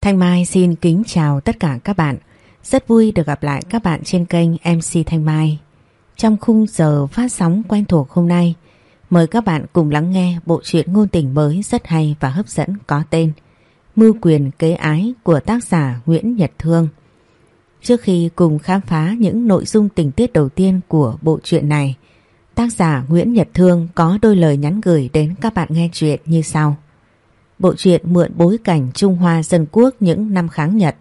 Thanh Mai xin kính chào tất cả các bạn. Rất vui được gặp lại các bạn trên kênh MC Thanh Mai. Trong khung giờ phát sóng quen thuộc hôm nay, mời các bạn cùng lắng nghe bộ truyện ngôn tình mới rất hay và hấp dẫn có tên Mưu quyền kế ái của tác giả Nguyễn Nhật Thương. Trước khi cùng khám phá những nội dung tình tiết đầu tiên của bộ truyện này, tác giả Nguyễn Nhật Thương có đôi lời nhắn gửi đến các bạn nghe chuyện như sau. Bộ truyện mượn bối cảnh Trung Hoa dân quốc những năm kháng Nhật.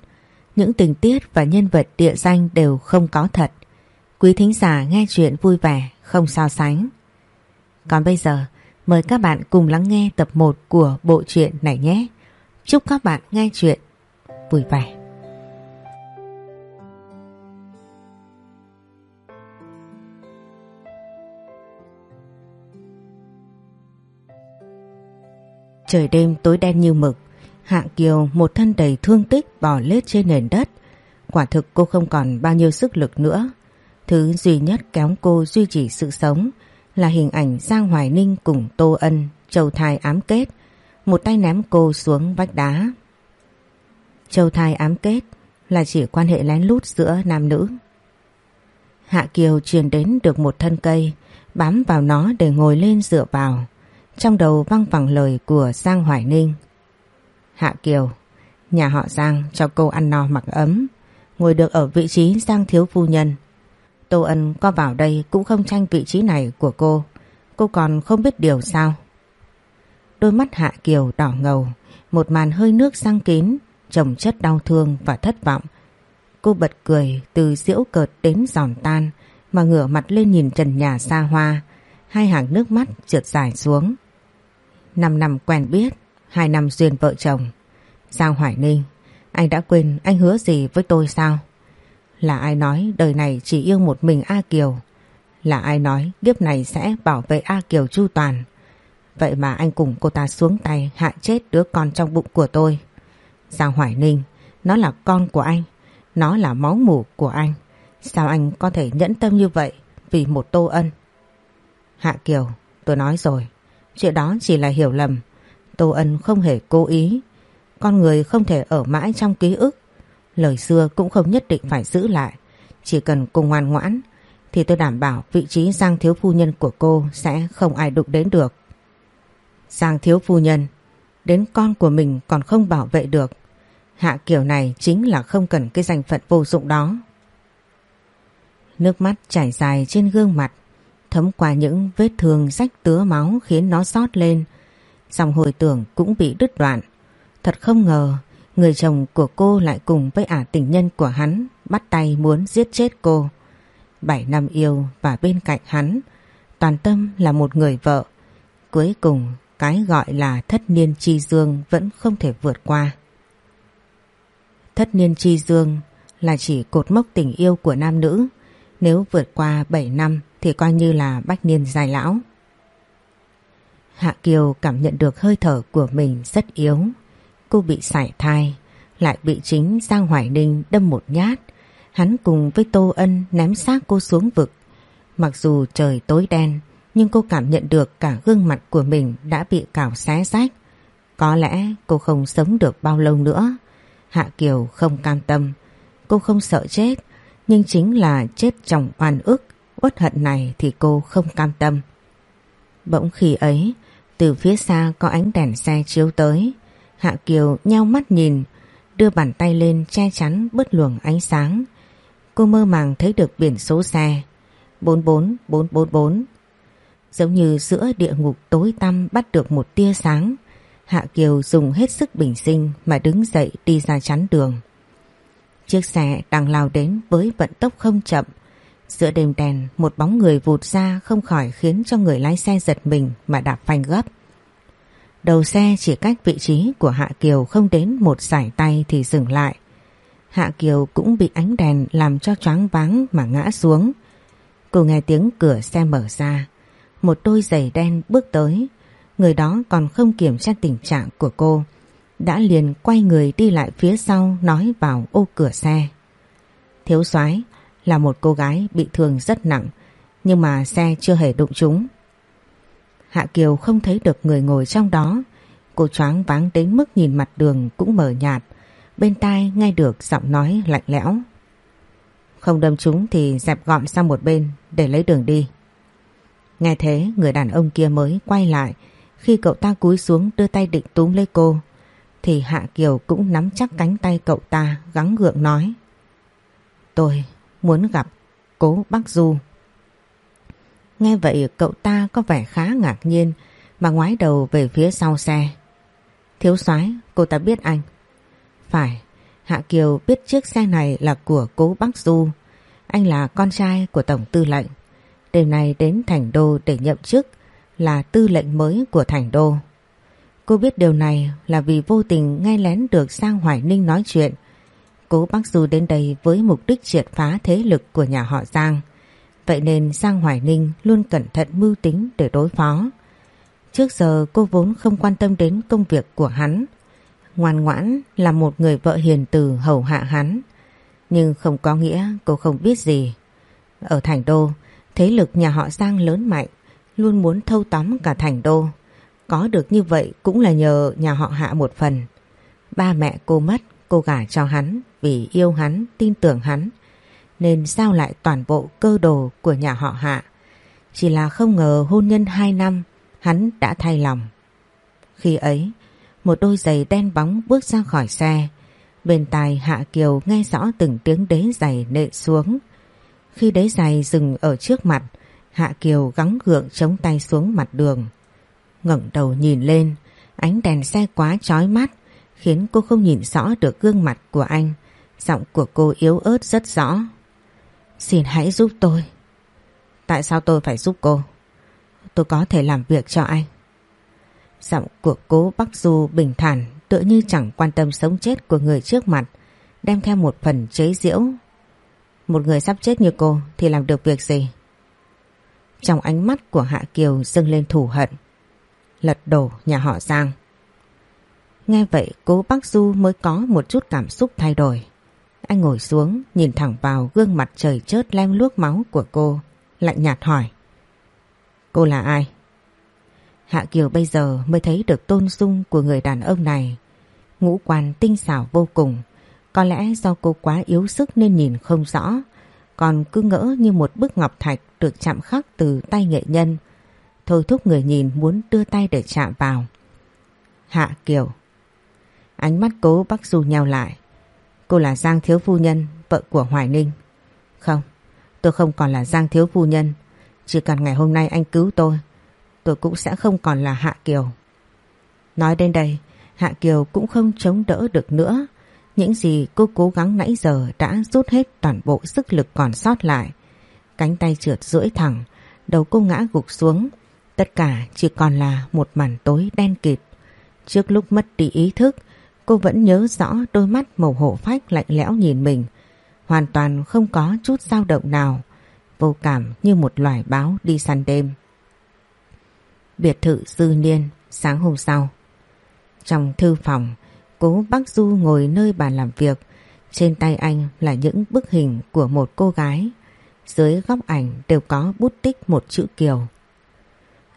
Những tình tiết và nhân vật địa danh đều không có thật. Quý thính giả nghe chuyện vui vẻ, không so sánh. Còn bây giờ, mời các bạn cùng lắng nghe tập 1 của bộ truyện này nhé. Chúc các bạn nghe chuyện vui vẻ. Trời đêm tối đen như mực, Hạ Kiều một thân đầy thương tích bò lết trên nền đất. Quả thực cô không còn bao nhiêu sức lực nữa. Thứ duy nhất kéo cô duy trì sự sống là hình ảnh Giang Hoài Ninh cùng Tô Ân, Châu Thai ám kết, một tay ném cô xuống vách đá. Châu Thai ám kết là chỉ quan hệ lén lút giữa nam nữ. Hạ Kiều truyền đến được một thân cây, bám vào nó để ngồi lên dựa vào. Trong đầu văng vẳng lời của Giang Hoài Ninh. Hạ Kiều, nhà họ Giang cho cô ăn no mặc ấm, ngồi được ở vị trí Giang Thiếu Phu Nhân. Tô Ân có vào đây cũng không tranh vị trí này của cô, cô còn không biết điều sao. Đôi mắt Hạ Kiều đỏ ngầu, một màn hơi nước sang kín, trồng chất đau thương và thất vọng. Cô bật cười từ diễu cợt đến giòn tan mà ngửa mặt lên nhìn trần nhà xa hoa, hai hàng nước mắt trượt dài xuống. Năm năm quen biết, hai năm duyên vợ chồng. Giang Hoài Ninh, anh đã quên anh hứa gì với tôi sao? Là ai nói đời này chỉ yêu một mình A Kiều? Là ai nói kiếp này sẽ bảo vệ A Kiều chu toàn? Vậy mà anh cùng cô ta xuống tay hạ chết đứa con trong bụng của tôi. Giang Hoài Ninh, nó là con của anh, nó là máu mủ của anh. Sao anh có thể nhẫn tâm như vậy vì một tô ân? Hạ Kiều, tôi nói rồi, chuyện đó chỉ là hiểu lầm. Tô Ân không hề cố ý. Con người không thể ở mãi trong ký ức. Lời xưa cũng không nhất định phải giữ lại. Chỉ cần cùng ngoan ngoãn thì tôi đảm bảo vị trí Giang Thiếu Phu Nhân của cô sẽ không ai đụng đến được. Giang Thiếu Phu Nhân, đến con của mình còn không bảo vệ được. Hạ kiểu này chính là không cần cái danh phận vô dụng đó. Nước mắt chảy dài trên gương mặt thấm qua những vết thương rách tứa máu khiến nó sót lên. Dòng hồi tưởng cũng bị đứt đoạn. Thật không ngờ, người chồng của cô lại cùng với ả tình nhân của hắn bắt tay muốn giết chết cô. Bảy năm yêu và bên cạnh hắn, toàn tâm là một người vợ. Cuối cùng, cái gọi là thất niên chi dương vẫn không thể vượt qua. Thất niên chi dương là chỉ cột mốc tình yêu của nam nữ. Nếu vượt qua 7 năm thì coi như là bách niên dài lão. Hạ Kiều cảm nhận được hơi thở của mình rất yếu. Cô bị sải thai, lại bị chính Giang Hoài Ninh đâm một nhát. Hắn cùng với Tô Ân ném xác cô xuống vực. Mặc dù trời tối đen, nhưng cô cảm nhận được cả gương mặt của mình đã bị cào xé rách. Có lẽ cô không sống được bao lâu nữa. Hạ Kiều không cam tâm. Cô không sợ chết, nhưng chính là chết trong oan ức uất hận này thì cô không cam tâm. Bỗng khi ấy, từ phía xa có ánh đèn xe chiếu tới. Hạ Kiều nheo mắt nhìn, đưa bàn tay lên che chắn bớt luồng ánh sáng. Cô mơ màng thấy được biển số xe 44444. Giống như giữa địa ngục tối tăm bắt được một tia sáng. Hạ Kiều dùng hết sức bình sinh mà đứng dậy đi ra chắn đường. Chiếc xe đang lao đến với vận tốc không chậm, Giữa đêm đèn một bóng người vụt ra không khỏi khiến cho người lái xe giật mình mà đạp phanh gấp. Đầu xe chỉ cách vị trí của Hạ Kiều không đến một sải tay thì dừng lại. Hạ Kiều cũng bị ánh đèn làm cho choáng váng mà ngã xuống. Cô nghe tiếng cửa xe mở ra. Một đôi giày đen bước tới. Người đó còn không kiểm tra tình trạng của cô. Đã liền quay người đi lại phía sau, nói vào ô cửa xe. Thiếu soái là một cô gái bị thương rất nặng, nhưng mà xe chưa hề đụng chúng. Hạ Kiều không thấy được người ngồi trong đó. Cô choáng váng đến mức nhìn mặt đường cũng mờ nhạt. bên tai nghe được giọng nói lạnh lẽo. Không đâm chúng thì dẹp gọn sang một bên, để lấy đường đi. Nghe thế, người đàn ông kia mới quay lại khi cậu ta cúi xuống đưa tay định túm lấy cô, thì Hạ Kiều cũng nắm chắc cánh tay cậu ta gắng gượng nói, Tôi muốn gặp cố bác Du. Nghe vậy cậu ta có vẻ khá ngạc nhiên mà ngoái đầu về phía sau xe. Thiếu soái cô ta biết anh. Phải, Hạ Kiều biết chiếc xe này là của cố bác Du. Anh là con trai của Tổng Tư lệnh. Đêm nay đến Thành Đô để nhậm chức là tư lệnh mới của Thành Đô. Cô biết điều này là vì vô tình nghe lén được Sang Hoài Ninh nói chuyện. Cố bác Du đến đây với mục đích triệt phá thế lực của nhà họ Giang. Vậy nên giang Hoài Ninh luôn cẩn thận mưu tính để đối phó. Trước giờ cô vốn không quan tâm đến công việc của hắn. Ngoan ngoãn là một người vợ hiền từ hầu hạ hắn. Nhưng không có nghĩa cô không biết gì. Ở Thành Đô, thế lực nhà họ Giang lớn mạnh, luôn muốn thâu tóm cả Thành Đô. Có được như vậy cũng là nhờ nhà họ Hạ một phần. Ba mẹ cô mất, cô gả cho hắn vì yêu hắn, tin tưởng hắn. Nên giao lại toàn bộ cơ đồ của nhà họ Hạ. Chỉ là không ngờ hôn nhân hai năm, hắn đã thay lòng. Khi ấy, một đôi giày đen bóng bước ra khỏi xe. Bên tai Hạ Kiều nghe rõ từng tiếng đế giày nệ xuống. Khi đế giày dừng ở trước mặt, Hạ Kiều gắng gượng chống tay xuống mặt đường ngẩng đầu nhìn lên, ánh đèn xe quá chói mắt khiến cô không nhìn rõ được gương mặt của anh. Giọng của cô yếu ớt rất rõ. Xin hãy giúp tôi. Tại sao tôi phải giúp cô? Tôi có thể làm việc cho anh. Giọng của cố Bắc Du bình thản tựa như chẳng quan tâm sống chết của người trước mặt, đem theo một phần chế giễu. Một người sắp chết như cô thì làm được việc gì? Trong ánh mắt của Hạ Kiều dâng lên thù hận lật đổ nhà họ Giang. Nghe vậy cố bác Du mới có một chút cảm xúc thay đổi. Anh ngồi xuống nhìn thẳng vào gương mặt trời chớt lem luốc máu của cô, lạnh nhạt hỏi. Cô là ai? Hạ Kiều bây giờ mới thấy được tôn dung của người đàn ông này. Ngũ quan tinh xảo vô cùng. Có lẽ do cô quá yếu sức nên nhìn không rõ. Còn cứ ngỡ như một bức ngọc thạch được chạm khắc từ tay nghệ nhân thôi thúc người nhìn muốn đưa tay để chạm vào. Hạ Kiều Ánh mắt cố Bắc Du nhau lại. Cô là Giang Thiếu Phu Nhân, vợ của Hoài Ninh. Không, tôi không còn là Giang Thiếu Phu Nhân. Chỉ cần ngày hôm nay anh cứu tôi, tôi cũng sẽ không còn là Hạ Kiều. Nói đến đây, Hạ Kiều cũng không chống đỡ được nữa. Những gì cô cố gắng nãy giờ đã rút hết toàn bộ sức lực còn sót lại. Cánh tay trượt rưỡi thẳng, đầu cô ngã gục xuống. Tất cả chỉ còn là một màn tối đen kịt. Trước lúc mất đi ý thức, cô vẫn nhớ rõ đôi mắt màu hổ phách lạnh lẽo nhìn mình. Hoàn toàn không có chút dao động nào, vô cảm như một loài báo đi săn đêm. Biệt thự dư niên, sáng hôm sau. Trong thư phòng, cố bác Du ngồi nơi bàn làm việc. Trên tay anh là những bức hình của một cô gái. Dưới góc ảnh đều có bút tích một chữ Kiều.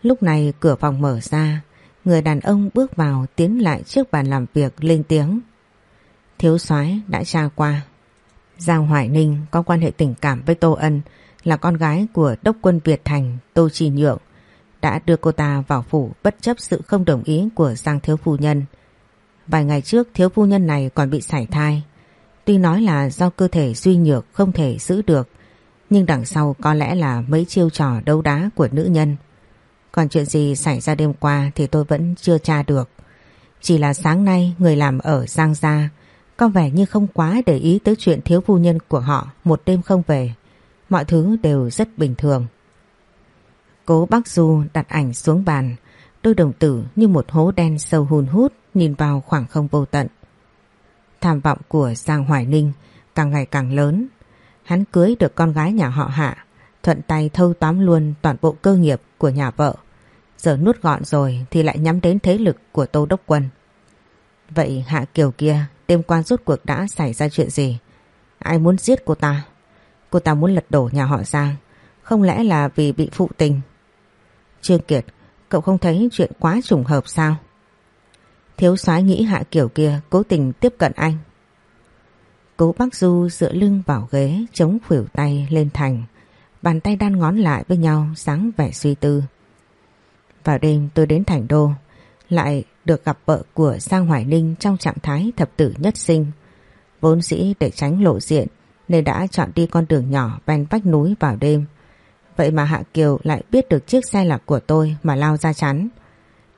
Lúc này cửa phòng mở ra, người đàn ông bước vào tiến lại trước bàn làm việc lên tiếng. Thiếu soái đã tra qua. Giang Hoài Ninh có quan hệ tình cảm với Tô Ân, là con gái của đốc quân Việt Thành Tô Trì Nhượng, đã đưa cô ta vào phủ bất chấp sự không đồng ý của Giang Thiếu Phu Nhân. Vài ngày trước, Thiếu Phu Nhân này còn bị sảy thai. Tuy nói là do cơ thể suy nhược không thể giữ được, nhưng đằng sau có lẽ là mấy chiêu trò đấu đá của nữ nhân. Còn chuyện gì xảy ra đêm qua thì tôi vẫn chưa tra được. Chỉ là sáng nay người làm ở Giang Gia có vẻ như không quá để ý tới chuyện thiếu phu nhân của họ một đêm không về. Mọi thứ đều rất bình thường. Cố bác Du đặt ảnh xuống bàn, đôi đồng tử như một hố đen sâu hùn hút nhìn vào khoảng không vô tận. Tham vọng của Giang Hoài Ninh càng ngày càng lớn. Hắn cưới được con gái nhà họ Hạ, thuận tay thâu tóm luôn toàn bộ cơ nghiệp của nhà vợ. Giờ nuốt gọn rồi thì lại nhắm đến thế lực của Tô Đốc Quân. Vậy Hạ Kiều kia đêm qua rốt cuộc đã xảy ra chuyện gì? Ai muốn giết cô ta? Cô ta muốn lật đổ nhà họ Giang. Không lẽ là vì bị phụ tình? Trương Kiệt, cậu không thấy chuyện quá trùng hợp sao? Thiếu soái nghĩ Hạ Kiều kia cố tình tiếp cận anh. Cố Bắc Du dựa lưng vào ghế chống khuỷu tay lên thành. Bàn tay đan ngón lại với nhau, sáng vẻ suy tư. Vào đêm tôi đến thành đô, lại được gặp vợ của Giang Hoài Ninh trong trạng thái thập tử nhất sinh. Vốn dĩ để tránh lộ diện nên đã chọn đi con đường nhỏ ven vách núi vào đêm. Vậy mà Hạ Kiều lại biết được chiếc xe lạc của tôi mà lao ra chắn.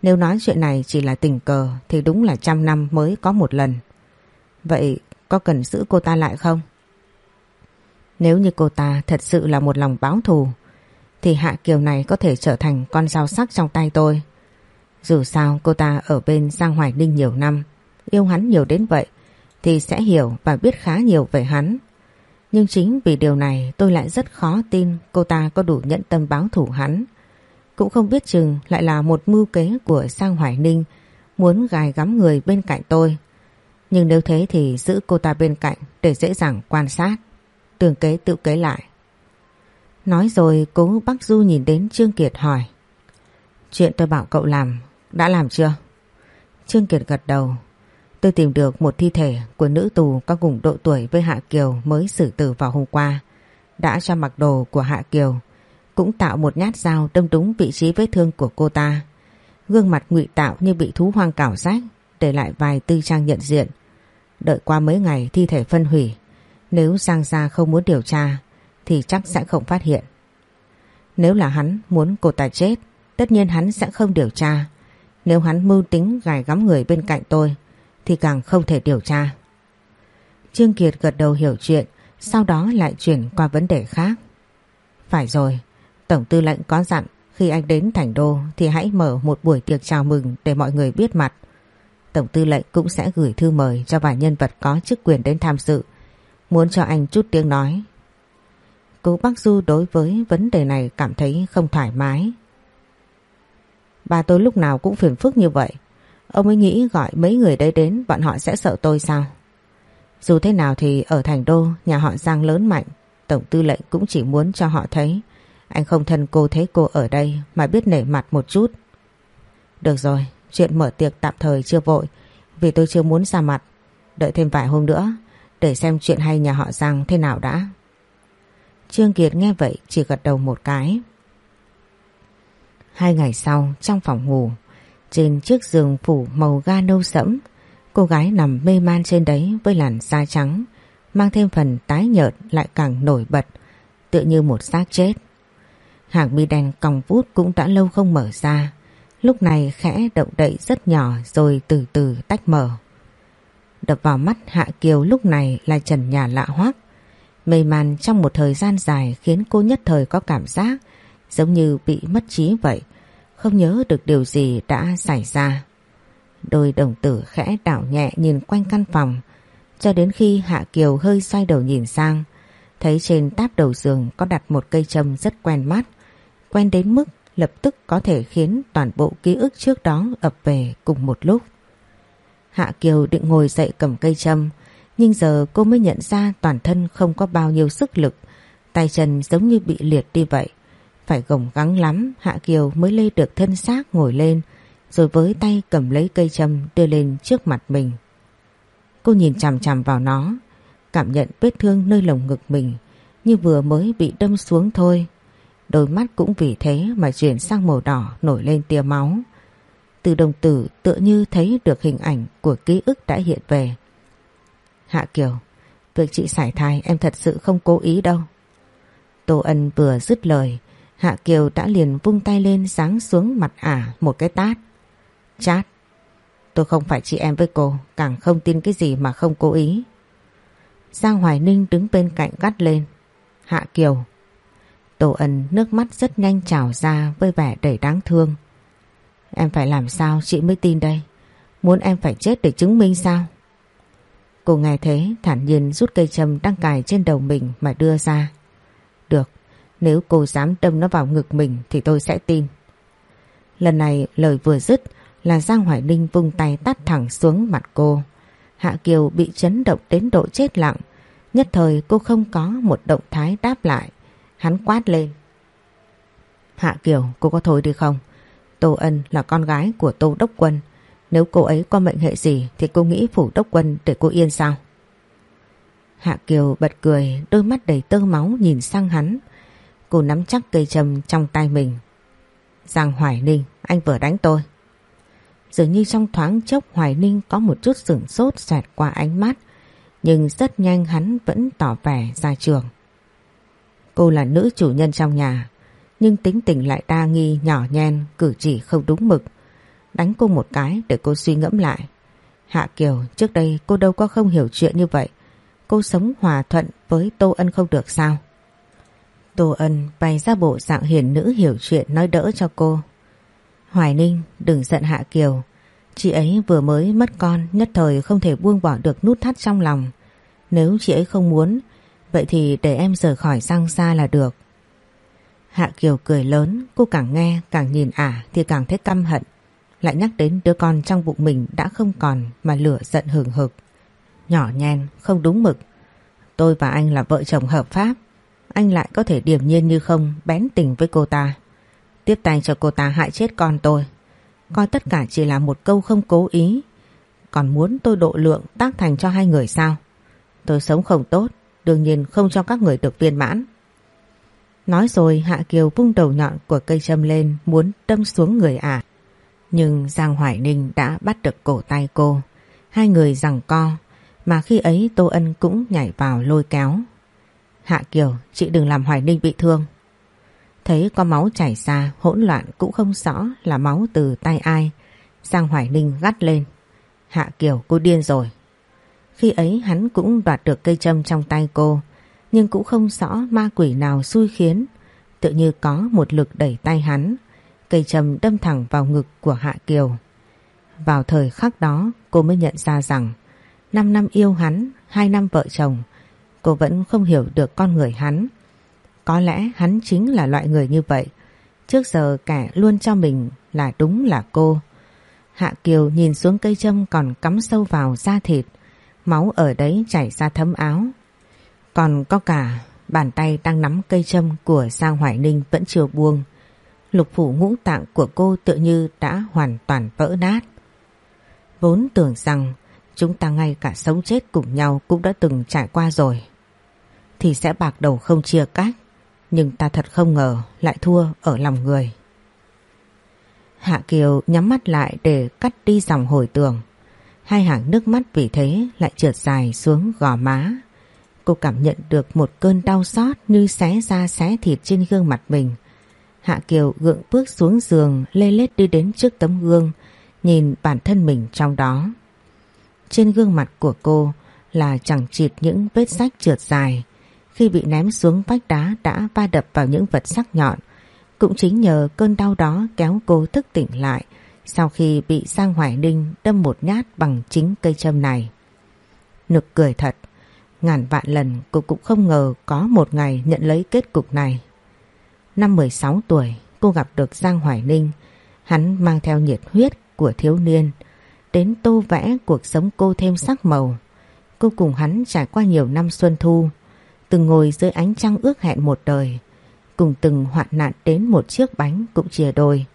Nếu nói chuyện này chỉ là tình cờ thì đúng là trăm năm mới có một lần. Vậy có cần giữ cô ta lại không? Nếu như cô ta thật sự là một lòng báo thù thì Hạ Kiều này có thể trở thành con dao sắc trong tay tôi. Dù sao cô ta ở bên Giang Hoài Ninh nhiều năm, yêu hắn nhiều đến vậy thì sẽ hiểu và biết khá nhiều về hắn. Nhưng chính vì điều này tôi lại rất khó tin cô ta có đủ nhận tâm báo thủ hắn. Cũng không biết chừng lại là một mưu kế của Giang Hoài Ninh muốn gài gắm người bên cạnh tôi. Nhưng nếu thế thì giữ cô ta bên cạnh để dễ dàng quan sát. Tường kế tự kế lại. Nói rồi cố bác Du nhìn đến Trương Kiệt hỏi. Chuyện tôi bảo cậu làm, đã làm chưa? Trương Kiệt gật đầu. Tôi tìm được một thi thể của nữ tù có cùng độ tuổi với Hạ Kiều mới xử tử vào hôm qua. Đã cho mặc đồ của Hạ Kiều, cũng tạo một nhát dao đâm đúng vị trí vết thương của cô ta. Gương mặt ngụy tạo như bị thú hoang cào rách, để lại vài tư trang nhận diện. Đợi qua mấy ngày thi thể phân hủy, nếu Giang Gia không muốn điều tra thì chắc sẽ không phát hiện. Nếu là hắn muốn cô ta chết, tất nhiên hắn sẽ không điều tra. Nếu hắn mưu tính gài gắm người bên cạnh tôi thì càng không thể điều tra. Trương Kiệt gật đầu hiểu chuyện, sau đó lại chuyển qua vấn đề khác. Phải rồi, Tổng tư lệnh có dặn khi anh đến Thành Đô thì hãy mở một buổi tiệc chào mừng để mọi người biết mặt. Tổng tư lệnh cũng sẽ gửi thư mời cho vài nhân vật có chức quyền đến tham dự, muốn cho anh chút tiếng nói. Cố Bắc Du đối với vấn đề này cảm thấy không thoải mái. Bà tôi lúc nào cũng phiền phức như vậy. Ông ấy nghĩ gọi mấy người đấy đến, bọn họ sẽ sợ tôi sao? Dù thế nào thì ở thành đô, nhà họ Giang lớn mạnh, Tổng tư lệnh cũng chỉ muốn cho họ thấy Anh không thân cô thấy cô ở đây Mà biết nể mặt một chút Được rồi, Chuyện mở tiệc tạm thời chưa vội, Vì tôi chưa muốn ra mặt Đợi thêm vài hôm nữa để xem chuyện hay nhà họ Giang thế nào đã Trương Kiệt nghe vậy chỉ gật đầu một cái Hai ngày sau trong phòng ngủ trên chiếc giường phủ màu ga nâu sẫm, cô gái nằm mê man trên đấy với làn da trắng, mang thêm phần tái nhợt lại càng nổi bật, tựa như một xác chết. Hàng mi đen còng vút cũng đã lâu không mở ra, lúc này khẽ động đậy rất nhỏ rồi từ từ tách mở. Đập vào mắt Hạ Kiều lúc này là trần nhà lạ hoắc. Mê man trong một thời gian dài khiến cô nhất thời có cảm giác giống như bị mất trí vậy không nhớ được điều gì đã xảy ra. Đôi đồng tử khẽ đảo nhẹ nhìn quanh căn phòng, cho đến khi Hạ Kiều hơi xoay đầu nhìn sang, thấy trên táp đầu giường có đặt một cây châm rất quen mắt, quen đến mức lập tức có thể khiến toàn bộ ký ức trước đó ập về cùng một lúc. Hạ Kiều định ngồi dậy cầm cây châm, nhưng giờ cô mới nhận ra toàn thân không có bao nhiêu sức lực, tay chân giống như bị liệt đi vậy. Phải gồng gắng lắm Hạ Kiều mới lê được thân xác ngồi lên. Rồi với tay cầm lấy cây châm đưa lên trước mặt mình. Cô nhìn chằm chằm vào nó Cảm nhận vết thương nơi lồng ngực mình. Như vừa mới bị đâm xuống thôi. Đôi mắt cũng vì thế mà chuyển sang màu đỏ nổi lên tia máu. Từ đồng tử tựa như thấy được hình ảnh của ký ức đã hiện về Hạ Kiều Việc chị sải thai em thật sự không cố ý đâu Tô Ân vừa dứt lời Hạ Kiều đã liền vung tay lên giáng xuống mặt ả một cái tát. Chát. Tôi không phải chị em với cô, càng không tin cái gì mà không cố ý. Giang Hoài Ninh đứng bên cạnh gắt lên. Hạ Kiều. Tổ ẩn nước mắt rất nhanh trào ra với vẻ đầy đáng thương. Em phải làm sao chị mới tin đây? Muốn em phải chết để chứng minh sao? Cô nghe thế thản nhiên rút cây châm đang cài trên đầu mình mà đưa ra. Được, nếu cô dám đâm nó vào ngực mình thì tôi sẽ tin. Lần này lời vừa dứt là Giang Hoài Ninh vung tay tắt thẳng xuống mặt cô. Hạ Kiều bị chấn động đến độ chết lặng. Nhất thời cô không có một động thái đáp lại. Hắn quát lên. Hạ Kiều, cô có thôi đi không? Tô Ân là con gái của Tô Đốc Quân. Nếu cô ấy có mệnh hệ gì thì cô nghĩ phủ Đốc Quân để cô yên sao? Hạ Kiều bật cười, đôi mắt đầy tơ máu nhìn sang hắn. Cô nắm chắc cây châm trong tay mình. Giang Hoài Ninh, anh vừa đánh tôi. Dường như trong thoáng chốc Hoài Ninh có một chút sửng sốt xoẹt qua ánh mắt, nhưng rất nhanh hắn vẫn tỏ vẻ ra trường. Cô là nữ chủ nhân trong nhà, nhưng tính tình lại đa nghi nhỏ nhen, cử chỉ không đúng mực. Đánh cô một cái để cô suy ngẫm lại. Hạ Kiều, trước đây cô đâu có không hiểu chuyện như vậy. Cô sống hòa thuận với Tô Ân không được sao? Tô Ân bày ra bộ dạng hiền nữ hiểu chuyện nói đỡ cho cô. Hoài Ninh đừng giận Hạ Kiều. Chị ấy vừa mới mất con nhất thời không thể buông bỏ được nút thắt trong lòng. Nếu chị ấy không muốn vậy thì để em rời khỏi sang xa là được. Hạ Kiều cười lớn cô càng nghe càng nhìn ả thì càng thấy căm hận. Lại nhắc đến đứa con trong bụng mình đã không còn mà lửa giận hừng hực. Nhỏ nhen không đúng mực. Tôi và anh là vợ chồng hợp pháp. Anh lại có thể điềm nhiên như không bén tình với cô ta tiếp tay cho cô ta hại chết con tôi. Coi tất cả chỉ là một câu không cố ý. Còn muốn tôi độ lượng tác thành cho hai người sao? Tôi sống không tốt, đương nhiên không cho các người được viên mãn. Nói rồi Hạ Kiều vung đầu nhọn của cây châm lên muốn đâm xuống người ả. Nhưng Giang Hoài Ninh đã bắt được cổ tay cô. Hai người rằng co, mà khi ấy Tô Ân cũng nhảy vào lôi kéo. Hạ Kiều, chị đừng làm Hoài Ninh bị thương. Thấy có máu chảy ra hỗn loạn cũng không rõ là máu từ tay ai. Giang Hoài Ninh gắt lên. Hạ Kiều cô điên rồi. Khi ấy hắn cũng đoạt được cây châm trong tay cô. Nhưng cũng không rõ ma quỷ nào xui khiến. Tự như có một lực đẩy tay hắn. Cây trầm đâm thẳng vào ngực của Hạ Kiều. Vào thời khắc đó cô mới nhận ra rằng 5 năm yêu hắn, 2 năm vợ chồng, cô vẫn không hiểu được con người hắn. Có lẽ hắn chính là loại người như vậy. Trước giờ kẻ luôn cho mình là đúng là cô. Hạ Kiều nhìn xuống cây châm còn cắm sâu vào da thịt. Máu ở đấy chảy ra thấm áo. Còn có cả bàn tay đang nắm cây châm của Giang Hoài Ninh vẫn chưa buông. Lục phủ ngũ tạng của cô tự như đã hoàn toàn vỡ nát. Vốn tưởng rằng chúng ta ngay cả sống chết cùng nhau cũng đã từng trải qua rồi. Thì sẽ bạc đầu không chia cách. Nhưng ta thật không ngờ lại thua ở lòng người. Hạ Kiều nhắm mắt lại để cắt đi dòng hồi tưởng. Hai hàng nước mắt vì thế lại trượt dài xuống gò má. Cô cảm nhận được một cơn đau xót như xé da xé thịt trên gương mặt mình. Hạ Kiều gượng bước xuống giường lê lết đi đến trước tấm gương nhìn bản thân mình trong đó. Trên gương mặt của cô là chẳng chịt những vết sách trượt dài khi bị ném xuống vách đá đã va đập vào những vật sắc nhọn. Cũng chính nhờ cơn đau đó kéo cô thức tỉnh lại sau khi bị Giang Hoài Ninh đâm một nhát bằng chính cây châm này. Nực cười thật, ngàn vạn lần cô cũng không ngờ có một ngày nhận lấy kết cục này. Năm 16 tuổi, cô gặp được Giang Hoài Ninh. Hắn mang theo nhiệt huyết của thiếu niên, đến tô vẽ cuộc sống cô thêm sắc màu. Cô cùng hắn trải qua nhiều năm xuân thu, từng ngồi dưới ánh trăng ước hẹn một đời, cùng từng hoạn nạn đến một chiếc bánh cũng chia đôi.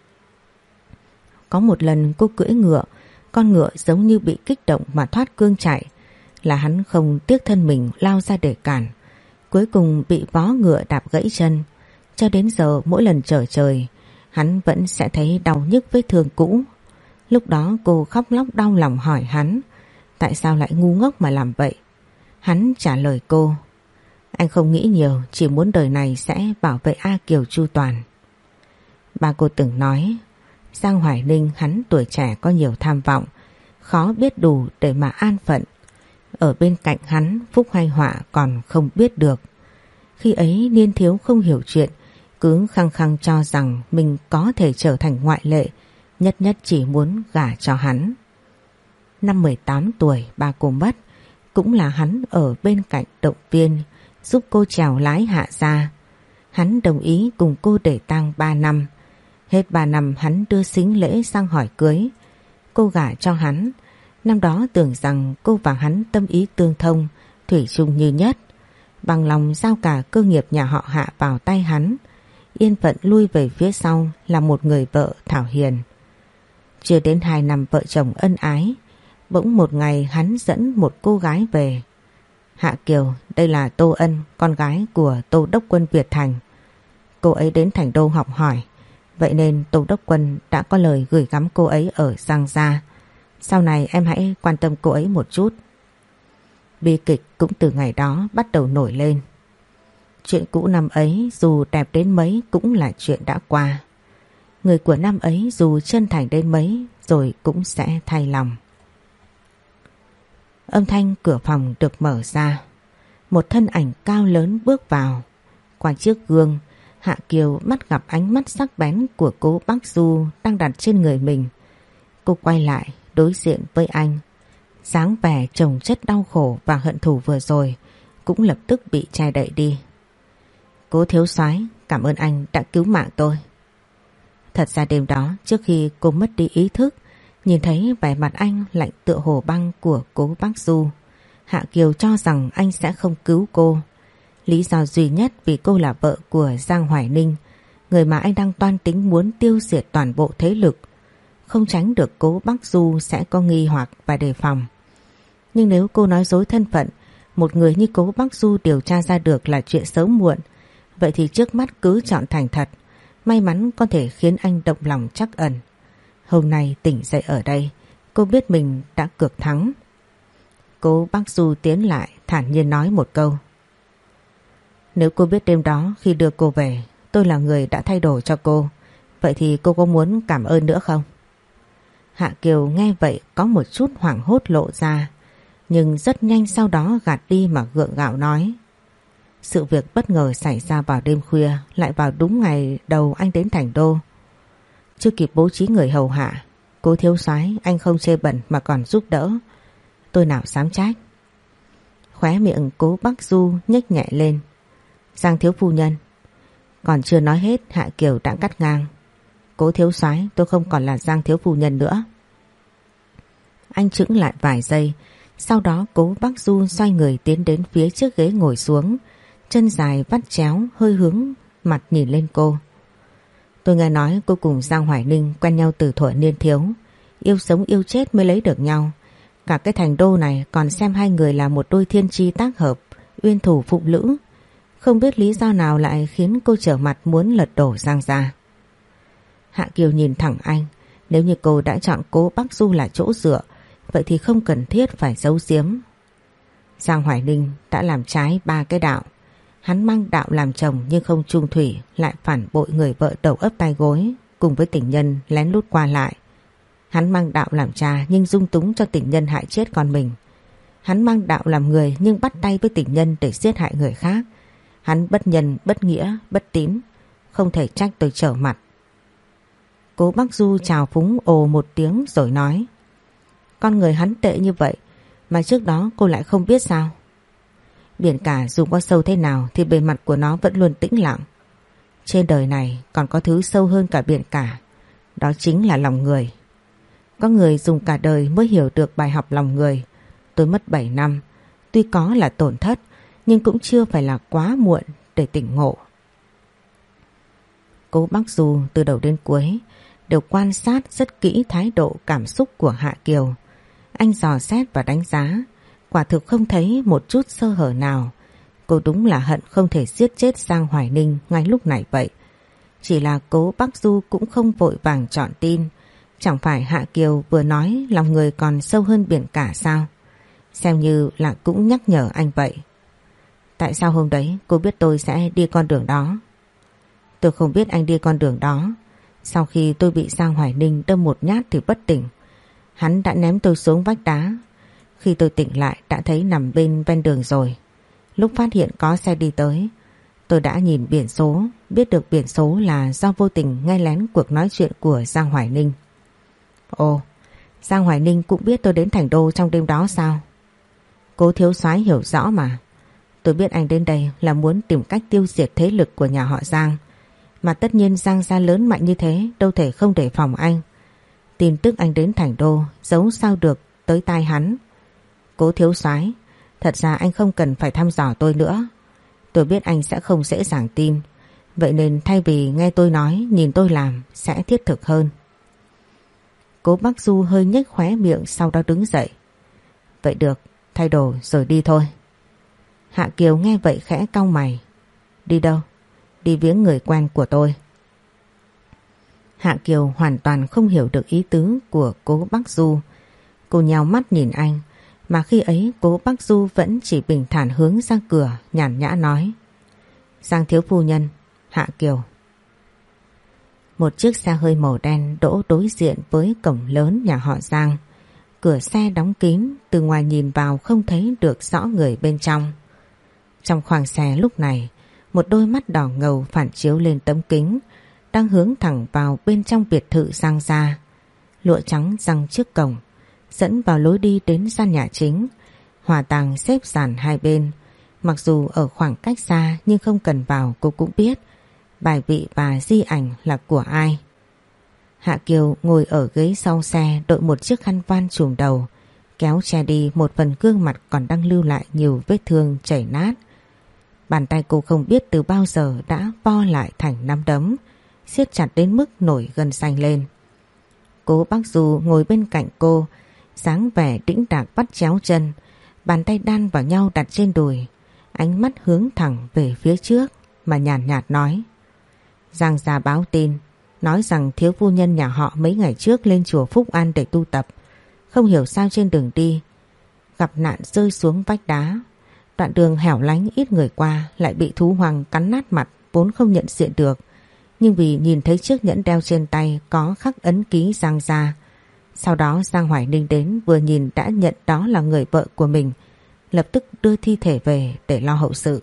Có một lần cô cưỡi ngựa, con ngựa giống như bị kích động mà thoát cương chạy, là hắn không tiếc thân mình lao ra để cản. Cuối cùng bị vó ngựa đạp gãy chân, cho đến giờ mỗi lần trở trời, hắn vẫn sẽ thấy đau nhức vết thương cũ. Lúc đó cô khóc lóc đau lòng hỏi hắn, tại sao lại ngu ngốc mà làm vậy? Hắn trả lời cô, anh không nghĩ nhiều, chỉ muốn đời này sẽ bảo vệ A Kiều chu toàn. Ba cô từng nói, Giang Hoài Ninh hắn tuổi trẻ có nhiều tham vọng, khó biết đủ để mà an phận. Ở bên cạnh hắn, phúc hay họa còn không biết được. Khi ấy niên thiếu không hiểu chuyện, cứ khăng khăng cho rằng mình có thể trở thành ngoại lệ, nhất nhất chỉ muốn gả cho hắn. Năm 18 tuổi ba cô mất, cũng là hắn ở bên cạnh động viên, giúp cô trèo lái hạ ra. Hắn đồng ý cùng cô để tang 3 năm. Hết 3 năm hắn đưa xính lễ sang hỏi cưới. Cô gả cho hắn. Năm đó tưởng rằng cô và hắn tâm ý tương thông, thủy chung như nhất. Bằng lòng giao cả cơ nghiệp nhà họ hạ vào tay hắn. Yên phận lui về phía sau là một người vợ thảo hiền. Chưa đến hai năm vợ chồng ân ái, bỗng một ngày hắn dẫn một cô gái về. Hạ Kiều, đây là Tô Ân, con gái của Tô Đốc Quân Việt Thành. Cô ấy đến Thành Đô học hỏi, vậy nên Tô Đốc Quân đã có lời gửi gắm cô ấy ở Giang Gia. Sau này em hãy quan tâm cô ấy một chút. Bi kịch cũng từ ngày đó bắt đầu nổi lên. Chuyện cũ năm ấy dù đẹp đến mấy cũng là chuyện đã qua. Người của năm ấy dù chân thành đến mấy rồi cũng sẽ thay lòng. Âm thanh cửa phòng được mở ra. Một thân ảnh cao lớn bước vào. Qua chiếc gương, Hạ Kiều mắt gặp ánh mắt sắc bén của cô bác Du đang đặt trên người mình. Cô quay lại đối diện với anh. dáng vẻ chồng chất đau khổ và hận thù vừa rồi cũng lập tức bị che đậy đi. Cố thiếu soái, cảm ơn anh đã cứu mạng tôi. Thật ra đêm đó, trước khi cô mất đi ý thức, nhìn thấy vẻ mặt anh lạnh tựa hồ băng của cố bác Du. Hạ Kiều cho rằng anh sẽ không cứu cô. Lý do duy nhất vì cô là vợ của Giang Hoài Ninh, người mà anh đang toan tính muốn tiêu diệt toàn bộ thế lực. Không tránh được cố bác Du sẽ có nghi hoặc và đề phòng. Nhưng nếu cô nói dối thân phận, một người như cố bác Du điều tra ra được là chuyện sớm muộn, Vậy thì trước mắt cứ chọn thành thật May mắn có thể khiến anh động lòng chắc ẩn Hôm nay tỉnh dậy ở đây, Cô biết mình đã cược thắng Cố bác Du tiến lại, thản nhiên nói một câu Nếu cô biết đêm đó khi đưa cô về, Tôi là người đã thay đổi cho cô, Vậy thì cô có muốn cảm ơn nữa không? Hạ Kiều nghe vậy có một chút hoảng hốt lộ ra Nhưng rất nhanh sau đó gạt đi mà gượng gạo nói sự việc bất ngờ xảy ra vào đêm khuya lại vào đúng ngày đầu anh đến thành đô. Chưa kịp bố trí người hầu hạ, cố thiếu soái anh không chê bẩn mà còn giúp đỡ. Tôi nào dám trách. Khóe miệng cố Bắc Du nhếch nhẹ lên. Giang thiếu phu nhân. Còn chưa nói hết Hạ Kiều đã cắt ngang. Cố thiếu soái tôi không còn là Giang thiếu phu nhân nữa. Anh chững lại vài giây, sau đó cố Bắc Du xoay người tiến đến phía trước ghế ngồi xuống, chân dài vắt chéo hơi hướng mặt nhìn lên cô. Tôi nghe nói cô cùng Giang Hoài Ninh quen nhau từ thuở niên thiếu, yêu sống yêu chết mới lấy được nhau. Cả cái thành đô này còn xem hai người là một đôi thiên chi tác hợp, uyên thủ phụ lữ. Không biết lý do nào lại khiến cô trở mặt muốn lật đổ Giang ra. Hạ Kiều nhìn thẳng anh, nếu như cô đã chọn cố Bắc Du là chỗ dựa, vậy thì không cần thiết phải giấu giếm. Giang Hoài Ninh đã làm trái ba cái đạo, Hắn mang đạo làm chồng nhưng không trung thủy lại phản bội người vợ đầu ấp tay gối cùng với tình nhân lén lút qua lại. Hắn mang đạo làm cha nhưng dung túng cho tình nhân hại chết con mình. Hắn mang đạo làm người nhưng bắt tay với tình nhân để giết hại người khác. Hắn bất nhân, bất nghĩa, bất tín. Không thể trách tôi trở mặt. Cố bác Du chào phúng ồ một tiếng rồi nói. Con người hắn tệ như vậy, mà trước đó cô lại không biết sao? Biển cả dù có sâu thế nào thì bề mặt của nó vẫn luôn tĩnh lặng. Trên đời này còn có thứ sâu hơn cả biển cả. Đó chính là lòng người. Có người dùng cả đời mới hiểu được bài học lòng người. Tôi mất 7 năm. Tuy có là tổn thất, nhưng cũng chưa phải là quá muộn để tỉnh ngộ. Cố bác du từ đầu đến cuối đều quan sát rất kỹ thái độ, cảm xúc của Hạ Kiều. Anh dò xét và đánh giá, Quả thực không thấy một chút sơ hở nào. Cô đúng là hận không thể giết chết Giang Hoài Ninh ngay lúc này vậy. Chỉ là cố Bắc Du cũng không vội vàng chọn tin. Chẳng phải Hạ Kiều vừa nói lòng người còn sâu hơn biển cả sao? Xem như là cũng nhắc nhở anh vậy. Tại sao hôm đấy cô biết tôi sẽ đi con đường đó? Tôi không biết anh đi con đường đó. Sau khi tôi bị Giang Hoài Ninh đâm một nhát thì bất tỉnh. Hắn đã ném tôi xuống vách đá khi tôi tỉnh lại đã thấy nằm bên ven đường rồi. Lúc phát hiện có xe đi tới, tôi đã nhìn biển số, biết được biển số là do vô tình nghe lén cuộc nói chuyện của Giang Hoài Ninh. Ồ, Giang Hoài Ninh cũng biết tôi đến thành đô trong đêm đó sao? Cố thiếu soái hiểu rõ mà. Tôi biết anh đến đây là muốn tìm cách tiêu diệt thế lực của nhà họ Giang. Mà tất nhiên Giang gia lớn mạnh như thế, đâu thể không để phòng anh. Tin tức anh đến thành đô, giấu sao được tới tai hắn. Cố thiếu soái, Thật ra anh không cần phải thăm dò tôi nữa Tôi biết anh sẽ không dễ dàng tin Vậy nên thay vì nghe tôi nói, Nhìn tôi làm sẽ thiết thực hơn Cố bác Du hơi nhếch khóe miệng Sau đó đứng dậy Vậy được, thay đồ rồi đi thôi Hạ Kiều nghe vậy khẽ cau mày. Đi đâu? Đi viếng người quen của tôi. Hạ Kiều hoàn toàn không hiểu được ý tứ của cố Bắc Du. Cô nhào mắt nhìn anh, mà khi ấy cố Bắc Du vẫn chỉ bình thản hướng ra cửa, nhàn nhã nói. Giang thiếu phu nhân, Hạ Kiều. Một chiếc xe hơi màu đen đỗ đối diện với cổng lớn nhà họ Giang. Cửa xe đóng kín, từ ngoài nhìn vào không thấy được rõ người bên trong. Trong khoang xe lúc này, một đôi mắt đỏ ngầu phản chiếu lên tấm kính, đang hướng thẳng vào bên trong biệt thự Giang ra Lụa trắng răng trước cổng, dẫn vào lối đi đến gian nhà chính. Hòa tàng xếp sàn hai bên, mặc dù ở khoảng cách xa nhưng không cần vào cô cũng biết bài vị và di ảnh là của ai. Hạ Kiều ngồi ở ghế sau xe đội một chiếc khăn van trùm đầu, kéo che đi một phần gương mặt còn đang lưu lại nhiều vết thương chảy nát. Bàn tay cô không biết từ bao giờ đã vo lại thành nắm đấm, siết chặt đến mức nổi gần xanh lên. Cố bác Du ngồi bên cạnh cô, dáng vẻ đĩnh đạc bắt chéo chân, bàn tay đan vào nhau đặt trên đùi, ánh mắt hướng thẳng về phía trước mà nhàn nhạt, nhạt nói. Giang gia báo tin, nói rằng thiếu phu nhân nhà họ mấy ngày trước lên chùa Phúc An để tu tập, không hiểu sao trên đường đi, gặp nạn rơi xuống vách đá. Đoạn đường hẻo lánh ít người qua lại bị thú hoàng cắn nát mặt vốn không nhận diện được. Nhưng vì nhìn thấy chiếc nhẫn đeo trên tay có khắc ấn ký Giang gia. Sau đó Giang Hoài Ninh đến vừa nhìn đã nhận đó là người vợ của mình, lập tức đưa thi thể về để lo hậu sự.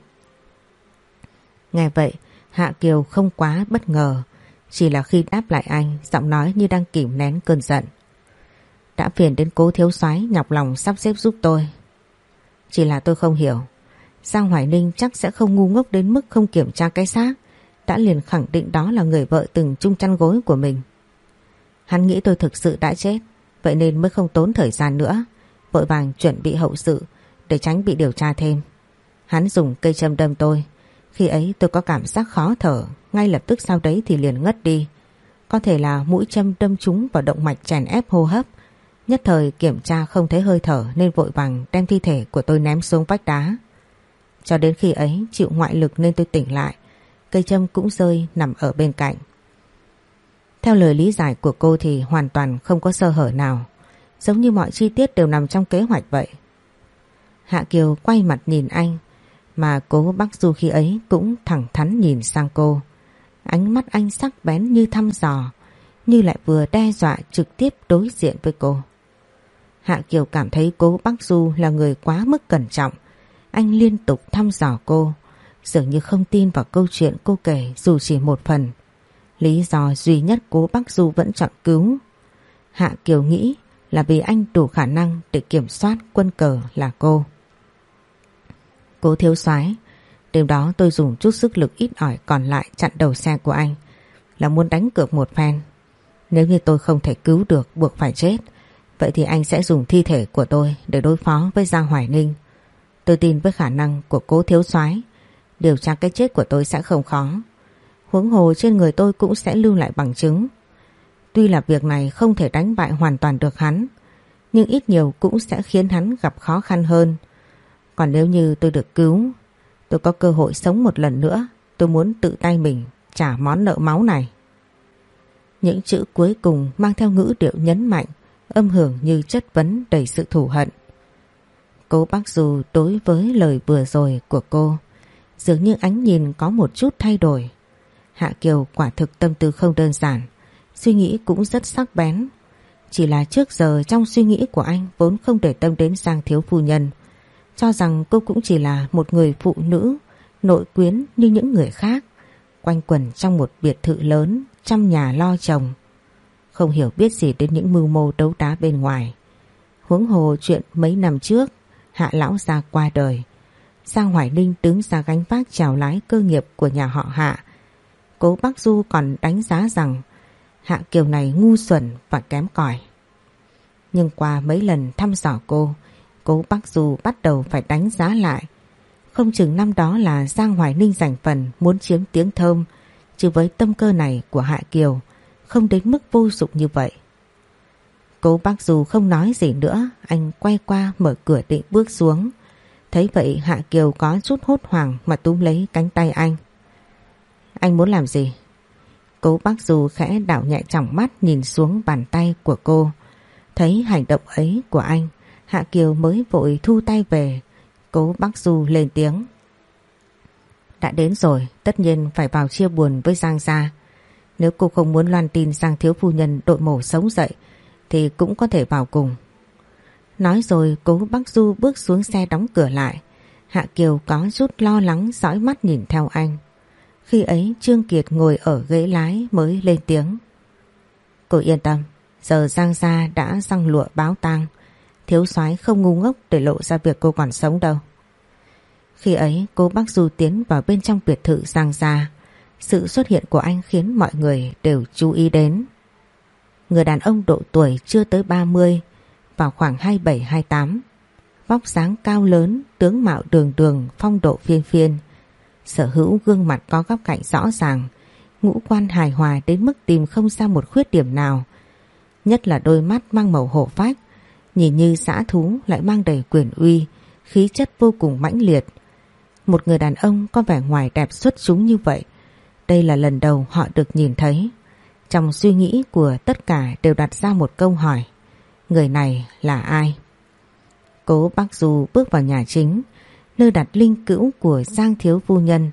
Nghe vậy, Hạ Kiều không quá bất ngờ, chỉ là khi đáp lại anh, giọng nói như đang kìm nén cơn giận. Đã phiền đến cố thiếu soái nhọc lòng sắp xếp giúp tôi. Chỉ là tôi không hiểu, Giang Hoài Ninh chắc sẽ không ngu ngốc đến mức không kiểm tra cái xác, đã liền khẳng định đó là người vợ từng chung chăn gối của mình. Hắn nghĩ tôi thực sự đã chết, vậy nên mới không tốn thời gian nữa, vội vàng chuẩn bị hậu sự để tránh bị điều tra thêm. Hắn dùng cây châm đâm tôi, khi ấy tôi có cảm giác khó thở, ngay lập tức sau đấy thì liền ngất đi. Có thể là mũi châm đâm trúng vào động mạch chèn ép hô hấp. Nhất thời kiểm tra không thấy hơi thở nên vội vàng đem thi thể của tôi ném xuống vách đá. Cho đến khi ấy chịu ngoại lực nên tôi tỉnh lại. Cây châm cũng rơi nằm ở bên cạnh. Theo lời lý giải của cô thì hoàn toàn không có sơ hở nào. Giống như mọi chi tiết đều nằm trong kế hoạch vậy. Hạ Kiều quay mặt nhìn anh mà cố bác Du khi ấy cũng thẳng thắn nhìn sang cô. Ánh mắt anh sắc bén như thăm dò, như lại vừa đe dọa trực tiếp đối diện với cô. Hạ Kiều cảm thấy cố bác Du là người quá mức cẩn trọng. Anh liên tục thăm dò cô, dường như không tin vào câu chuyện cô kể dù chỉ một phần. Lý do duy nhất cố bác Du vẫn chọn cứu. Hạ Kiều nghĩ là vì anh đủ khả năng để kiểm soát quân cờ là cô. Cố thiếu soái Đêm đó tôi dùng chút sức lực ít ỏi còn lại chặn đầu xe của anh Là muốn đánh cược một phen Nếu như tôi không thể cứu được buộc phải chết Vậy thì anh sẽ dùng thi thể của tôi để đối phó với Giang Hoài Ninh. Tôi tin với khả năng của cố thiếu soái. Điều tra cái chết của tôi sẽ không khó. Huống hồ trên người tôi cũng sẽ lưu lại bằng chứng. Tuy là việc này không thể đánh bại hoàn toàn được hắn Nhưng ít nhiều cũng sẽ khiến hắn gặp khó khăn hơn. Còn nếu như tôi được cứu, tôi có cơ hội sống một lần nữa, tôi muốn tự tay mình trả món nợ máu này. Những chữ cuối cùng mang theo ngữ điệu nhấn mạnh, âm hưởng như chất vấn đầy sự thù hận. Cô bác dù đối với lời vừa rồi của cô, dường như ánh nhìn có một chút thay đổi. Hạ Kiều quả thực tâm tư không đơn giản, suy nghĩ cũng rất sắc bén. Chỉ là trước giờ trong suy nghĩ của anh vốn không để tâm đến Giang Thiếu Phu Nhân, cho rằng cô cũng chỉ là một người phụ nữ nội quyến như những người khác, quanh quẩn trong một biệt thự lớn, trăm nhà lo chồng. Không hiểu biết gì đến những mưu mô đấu đá bên ngoài. Huống hồ chuyện mấy năm trước, hạ lão gia qua đời. Giang Hoài Ninh đứng ra gánh vác chào lái cơ nghiệp của nhà họ hạ. Cố Bắc Du còn đánh giá rằng Hạ Kiều này ngu xuẩn và kém cỏi. Nhưng qua mấy lần thăm dò cô, Cố Bắc Du bắt đầu phải đánh giá lại. Không chừng năm đó là Giang Hoài Ninh giành phần muốn chiếm tiếng thơm, chứ với tâm cơ này của Hạ Kiều không đến mức vô dụng như vậy. Cố bác dù không nói gì nữa, anh quay qua mở cửa định bước xuống. Thấy vậy Hạ Kiều có chút hốt hoảng mà túm lấy cánh tay anh. Anh muốn làm gì? Cố bác dù khẽ đảo nhẹ trọng mắt nhìn xuống bàn tay của cô. Thấy hành động ấy của anh, Hạ Kiều mới vội thu tay về. Cố bác dù lên tiếng. Đã đến rồi, tất nhiên phải vào chia buồn với Giang Gia. Nếu cô không muốn loan tin rằng thiếu phu nhân đội mổ sống dậy, thì cũng có thể vào cùng. Nói rồi cố bác Du bước xuống xe đóng cửa lại. Hạ Kiều có chút lo lắng dõi mắt nhìn theo anh. Khi ấy Trương Kiệt ngồi ở ghế lái mới lên tiếng. Cô yên tâm, giờ Giang Gia đã răng lụa báo tang. Thiếu soái không ngu ngốc để lộ ra việc cô còn sống đâu. Khi ấy cô bác Du tiến vào bên trong biệt thự Giang Gia. Sự xuất hiện của anh khiến mọi người đều chú ý đến. Người đàn ông độ tuổi chưa tới 30, vào khoảng 27-28. Vóc dáng cao lớn, tướng mạo đường đường, phong độ phiên phiên. Sở hữu gương mặt có góc cạnh rõ ràng, ngũ quan hài hòa đến mức tìm không ra một khuyết điểm nào. Nhất là đôi mắt mang màu hổ phách, nhìn như xã thú lại mang đầy quyền uy, khí chất vô cùng mãnh liệt. Một người đàn ông có vẻ ngoài đẹp xuất chúng như vậy, đây là lần đầu họ được nhìn thấy. Trong suy nghĩ của tất cả đều đặt ra một câu hỏi. Người này là ai? Cố bác Du bước vào nhà chính, nơi đặt linh cữu của Giang Thiếu Phu Nhân,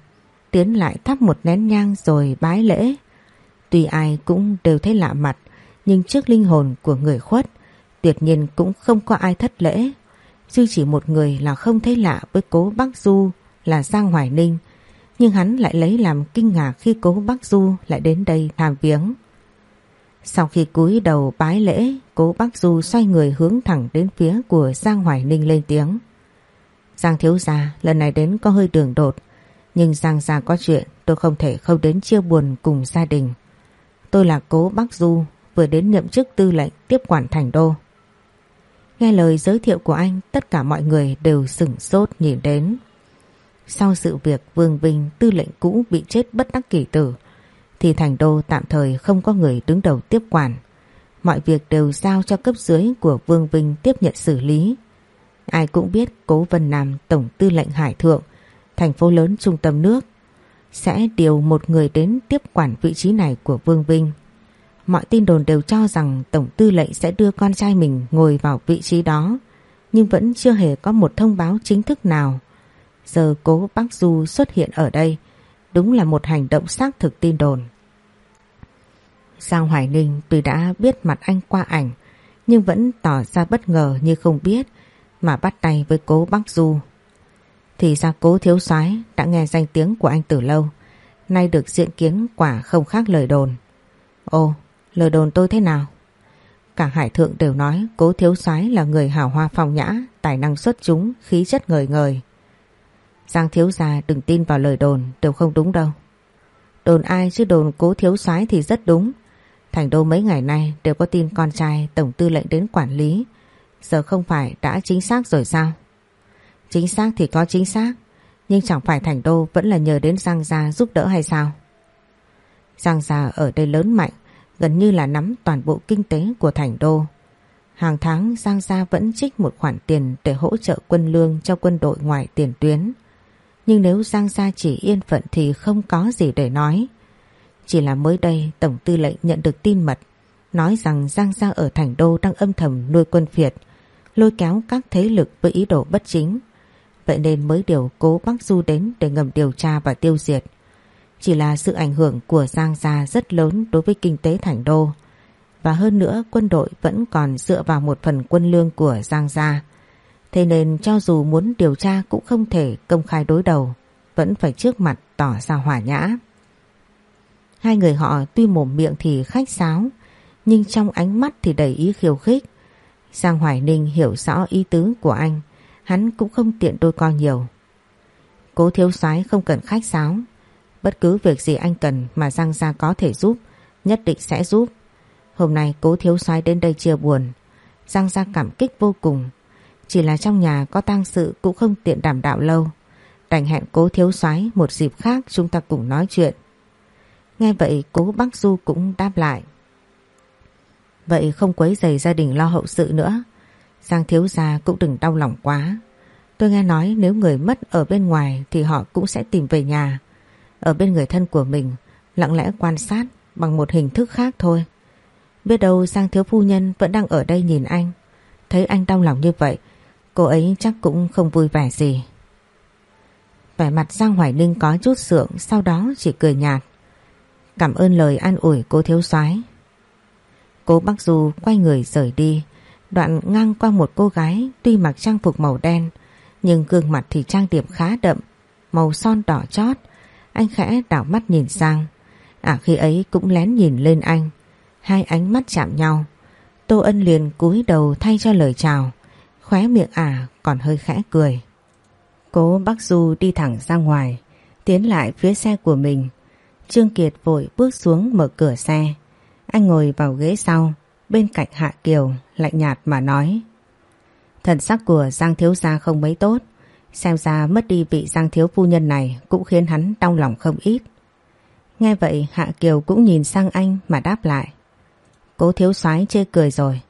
tiến lại thắp một nén nhang rồi bái lễ. Tuy ai cũng đều thấy lạ mặt, nhưng trước linh hồn của người khuất, tuyệt nhiên cũng không có ai thất lễ. Duy chỉ một người là không thấy lạ với cố bác Du là Giang Hoài Ninh, nhưng hắn lại lấy làm kinh ngạc khi cố bác Du lại đến đây tham viếng. Sau khi cúi đầu bái lễ, cố bác Du xoay người hướng thẳng đến phía của Giang Hoài Ninh lên tiếng. Giang thiếu gia lần này đến có hơi đường đột, nhưng Giang gia có chuyện tôi không thể không đến chia buồn cùng gia đình. Tôi là cố bác Du, vừa đến nhậm chức tư lệnh tiếp quản thành đô. Nghe lời giới thiệu của anh, tất cả mọi người đều sửng sốt nhìn đến. Sau sự việc Vương Vinh tư lệnh cũ bị chết bất đắc kỳ tử, thì thành đô tạm thời không có người đứng đầu tiếp quản. Mọi việc đều giao cho cấp dưới của Vương Vinh tiếp nhận xử lý. Ai cũng biết Cố Vân Nam Tổng tư lệnh Hải Thượng, thành phố lớn trung tâm nước, sẽ điều một người đến tiếp quản vị trí này của Vương Vinh. Mọi tin đồn đều cho rằng Tổng tư lệnh sẽ đưa con trai mình ngồi vào vị trí đó, nhưng vẫn chưa hề có một thông báo chính thức nào. Giờ cố bác Du xuất hiện ở đây, đúng là một hành động xác thực tin đồn. Giang Hoài Ninh tuy đã biết mặt anh qua ảnh nhưng vẫn tỏ ra bất ngờ như không biết mà bắt tay với cố bác Du. Thì ra cố thiếu soái đã nghe danh tiếng của anh từ lâu nay được diện kiến quả không khác lời đồn. Ồ, lời đồn tôi thế nào? Cả hải thượng đều nói cố thiếu soái là người hào hoa phong nhã, tài năng xuất chúng, khí chất ngời ngời. Giang thiếu gia đừng tin vào lời đồn đều không đúng đâu. Đồn ai chứ đồn cố thiếu soái thì rất đúng. Thành đô mấy ngày nay đều có tin con trai tổng tư lệnh đến quản lý. Giờ không phải đã chính xác rồi sao? Chính xác thì có chính xác. Nhưng chẳng phải thành đô vẫn là nhờ đến Giang Gia giúp đỡ hay sao? Giang Gia ở đây lớn mạnh, gần như là nắm toàn bộ kinh tế của thành đô. Hàng tháng Giang Gia vẫn trích một khoản tiền để hỗ trợ quân lương cho quân đội ngoài tiền tuyến. Nhưng nếu Giang Gia chỉ yên phận thì không có gì để nói. Chỉ là mới đây Tổng tư lệnh nhận được tin mật nói rằng Giang Gia ở Thành Đô đang âm thầm nuôi quân phiệt, lôi kéo các thế lực với ý đồ bất chính. Vậy nên mới điều cố Bắc Du đến để ngầm điều tra và tiêu diệt. Chỉ là sự ảnh hưởng của Giang Gia rất lớn đối với kinh tế Thành Đô. Và hơn nữa quân đội vẫn còn dựa vào một phần quân lương của Giang Gia. Thế nên cho dù muốn điều tra cũng không thể công khai đối đầu, vẫn phải trước mặt tỏ ra hỏa nhã. Hai người họ tuy mồm miệng thì khách sáo, nhưng trong ánh mắt thì đầy ý khiêu khích. Giang Hoài Ninh hiểu rõ ý tứ của anh, hắn cũng không tiện đôi co nhiều. Cố thiếu soái không cần khách sáo, bất cứ việc gì anh cần mà Giang Gia có thể giúp, nhất định sẽ giúp. Hôm nay cố thiếu soái đến đây chia buồn, Giang Gia cảm kích vô cùng. Chỉ là trong nhà có tang sự cũng không tiện đảm đạo lâu. Đành hẹn cố thiếu soái một dịp khác chúng ta cùng nói chuyện. Nghe vậy cố bác Du cũng đáp lại. Vậy không quấy giày gia đình lo hậu sự nữa. Giang thiếu gia cũng đừng đau lòng quá. Tôi nghe nói nếu người mất ở bên ngoài thì họ cũng sẽ tìm về nhà. Ở bên người thân của mình, lặng lẽ quan sát bằng một hình thức khác thôi. Biết đâu Giang Thiếu Phu Nhân vẫn đang ở đây nhìn anh. Thấy anh đau lòng như vậy, cô ấy chắc cũng không vui vẻ gì. Vẻ mặt Giang Hoài Ninh có chút sượng, sau đó chỉ cười nhạt. Cảm ơn lời an ủi cô thiếu soái. cô Bắc Du quay người rời đi, đoạn ngang qua một cô gái tuy mặc trang phục màu đen, nhưng gương mặt thì trang điểm khá đậm, màu son đỏ chót. Anh khẽ đảo mắt nhìn sang. À khi ấy cũng lén nhìn lên anh. Hai ánh mắt chạm nhau. Tô Ân liền cúi đầu thay cho lời chào. Khóe miệng ả à, còn hơi khẽ cười. Cố Bắc Du đi thẳng ra ngoài, tiến lại phía xe của mình. Trương Kiệt vội bước xuống mở cửa xe. Anh ngồi vào ghế sau, bên cạnh Hạ Kiều, lạnh nhạt mà nói. Thần sắc của Giang Thiếu Gia không mấy tốt. Xem ra mất đi vị Giang Thiếu Phu Nhân này cũng khiến hắn đau lòng không ít. Nghe vậy Hạ Kiều cũng nhìn sang anh mà đáp lại. Cố thiếu soái chê cười rồi.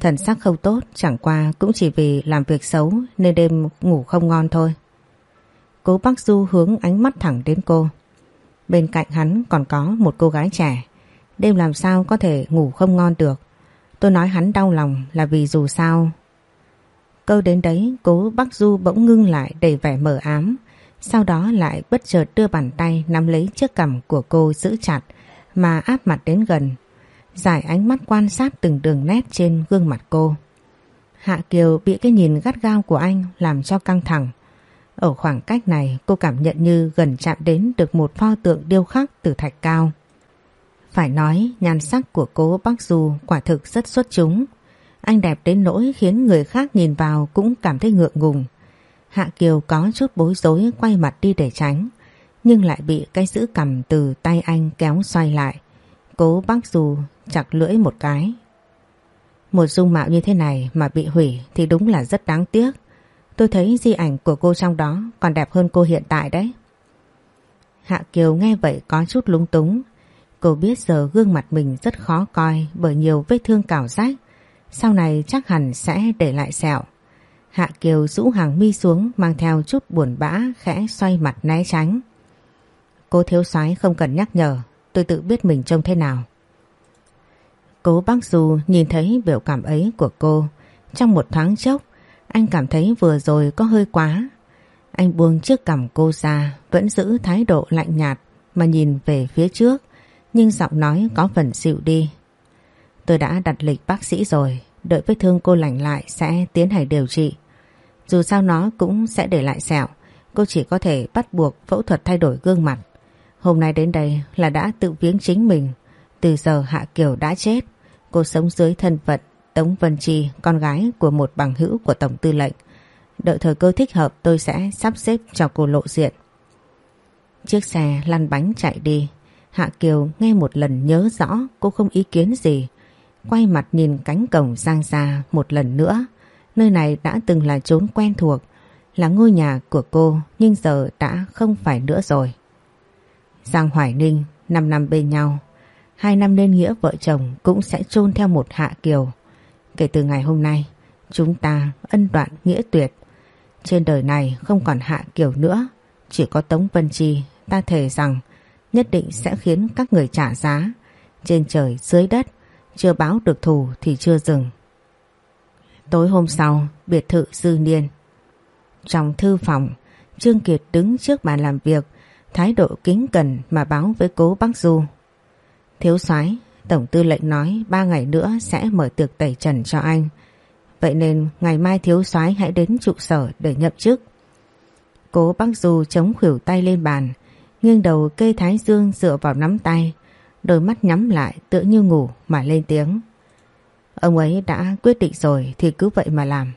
Thần sắc không tốt, chẳng qua cũng chỉ vì làm việc xấu nên đêm ngủ không ngon thôi. Cố Bắc Du hướng ánh mắt thẳng đến cô. Bên cạnh hắn còn có một cô gái trẻ. Đêm làm sao có thể ngủ không ngon được. Tôi nói hắn đau lòng là vì dù sao. Câu đến đấy, cố Bắc Du bỗng ngưng lại đầy vẻ mờ ám. Sau đó lại bất chợt đưa bàn tay nắm lấy chiếc cằm của cô giữ chặt, mà áp mặt đến gần. Giải ánh mắt quan sát từng đường nét trên gương mặt cô. Hạ Kiều bị cái nhìn gắt gao của anh làm cho căng thẳng. Ở khoảng cách này cô cảm nhận như gần chạm đến được một pho tượng điêu khắc từ thạch cao. Phải nói nhan sắc của cố Bắc Du quả thực rất xuất chúng. Anh đẹp đến nỗi khiến người khác nhìn vào cũng cảm thấy ngượng ngùng. Hạ Kiều có chút bối rối quay mặt đi để tránh, nhưng lại bị cái giữ cầm từ tay anh kéo xoay lại. Cố bác Du chặt lưỡi một cái. Một dung mạo như thế này mà bị hủy thì đúng là rất đáng tiếc. Tôi thấy di ảnh của cô trong đó còn đẹp hơn cô hiện tại đấy. Hạ Kiều nghe vậy có chút lúng túng. Cô biết giờ gương mặt mình rất khó coi bởi nhiều vết thương cào rách. Sau này chắc hẳn sẽ để lại sẹo. Hạ Kiều rũ hàng mi xuống mang theo chút buồn bã khẽ xoay mặt né tránh. Cô thiếu soái không cần nhắc nhở, tôi tự biết mình trông thế nào. Cố bác Du nhìn thấy biểu cảm ấy của cô. Trong một thoáng chốc, anh cảm thấy vừa rồi có hơi quá. Anh buông chiếc cằm cô ra, vẫn giữ thái độ lạnh nhạt mà nhìn về phía trước, nhưng giọng nói có phần dịu đi. Tôi đã đặt lịch bác sĩ rồi, đợi vết thương cô lành lại sẽ tiến hành điều trị. Dù sao nó cũng sẽ để lại sẹo, cô chỉ có thể bắt buộc phẫu thuật thay đổi gương mặt. Hôm nay đến đây là đã tự viếng chính mình, từ giờ Hạ Kiều đã chết, cô sống dưới thân phận Tống Vân Chi, con gái của một bằng hữu của Tổng Tư lệnh. Đợi thời cơ thích hợp tôi sẽ sắp xếp cho cô lộ diện. Chiếc xe lăn bánh chạy đi. Hạ Kiều nghe một lần nhớ rõ cô không ý kiến gì. Quay mặt nhìn cánh cổng sang xa một lần nữa. Nơi này đã từng là chốn quen thuộc, là ngôi nhà của cô nhưng giờ đã không phải nữa rồi. Giang Hoài Ninh 5 năm bên nhau Hai năm nên nghĩa vợ chồng cũng sẽ chôn theo một Hạ Kiều. Kể từ ngày hôm nay, chúng ta ân đoạn nghĩa tuyệt. Trên đời này không còn Hạ Kiều nữa, chỉ có Tống Vân Chi ta thề rằng nhất định sẽ khiến các người trả giá. Trên trời dưới đất, chưa báo được thù thì chưa dừng. Tối hôm sau, biệt thự Dư Niên. Trong thư phòng, Trương Kiệt đứng trước bàn làm việc, thái độ kính cẩn mà báo với cố bác Du. Thiếu soái Tổng tư lệnh nói ba ngày nữa sẽ mở tiệc tẩy trần cho anh. Vậy nên ngày mai thiếu soái hãy đến trụ sở để nhậm chức. Cố bác Du chống khuỷu tay lên bàn, nghiêng đầu kê thái dương dựa vào nắm tay, đôi mắt nhắm lại tựa như ngủ mà lên tiếng. Ông ấy đã quyết định rồi thì cứ vậy mà làm.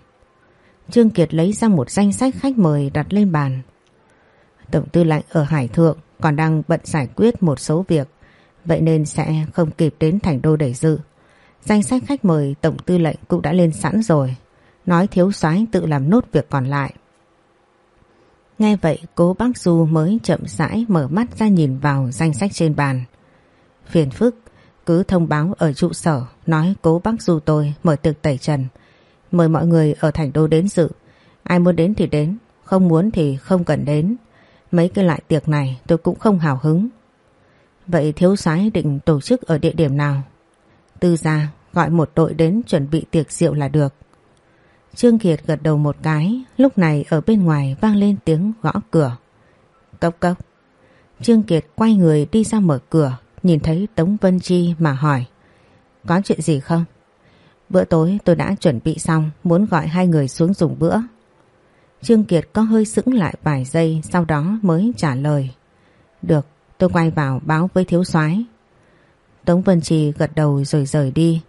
Trương Kiệt lấy ra một danh sách khách mời đặt lên bàn. Tổng tư lệnh ở Hải Thượng còn đang bận giải quyết một số việc Vậy nên sẽ không kịp đến thành đô để dự Danh sách khách mời tổng tư lệnh cũng đã lên sẵn rồi. Nói thiếu soái tự làm nốt việc còn lại. Nghe vậy cố bác Du mới chậm rãi mở mắt ra nhìn vào danh sách trên bàn. Phiền phức cứ thông báo ở trụ sở nói cố bác Du tôi mở tiệc tẩy trần. Mời mọi người ở thành đô đến dự. Ai muốn đến thì đến, không muốn thì không cần đến. Mấy cái loại tiệc này tôi cũng không hào hứng. Vậy thiếu soái định tổ chức ở địa điểm nào? Tư gia gọi một đội đến chuẩn bị tiệc rượu là được. Trương Kiệt gật đầu một cái, lúc này ở bên ngoài vang lên tiếng gõ cửa. Cốc cốc. Trương Kiệt quay người đi ra mở cửa, nhìn thấy Tống Vân Chi mà hỏi. Có chuyện gì không? Bữa tối tôi đã chuẩn bị xong, muốn gọi hai người xuống dùng bữa. Trương Kiệt có hơi sững lại vài giây sau đó mới trả lời. Được, tôi quay vào báo với thiếu soái. Tống Vân Trì gật đầu rồi rời đi.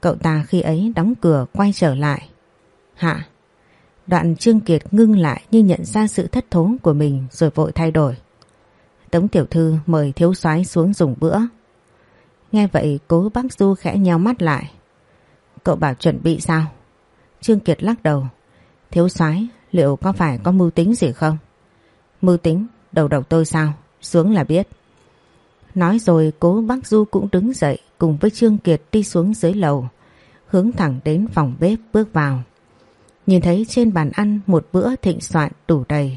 Cậu ta khi ấy đóng cửa quay trở lại. Hạ. Đoạn Trương Kiệt ngưng lại như nhận ra sự thất thố của mình rồi vội thay đổi. Tống Tiểu Thư mời thiếu soái xuống dùng bữa. Nghe vậy cố bác Du khẽ nheo mắt lại. Cậu bảo chuẩn bị sao? Trương Kiệt lắc đầu. Thiếu soái liệu có phải có mưu tính gì không? Mưu tính, đầu đầu tôi sao? Xuống là biết. Nói rồi cố bác Du cũng đứng dậy cùng với Trương Kiệt đi xuống dưới lầu, hướng thẳng đến phòng bếp bước vào. Nhìn thấy trên bàn ăn một bữa thịnh soạn đủ đầy,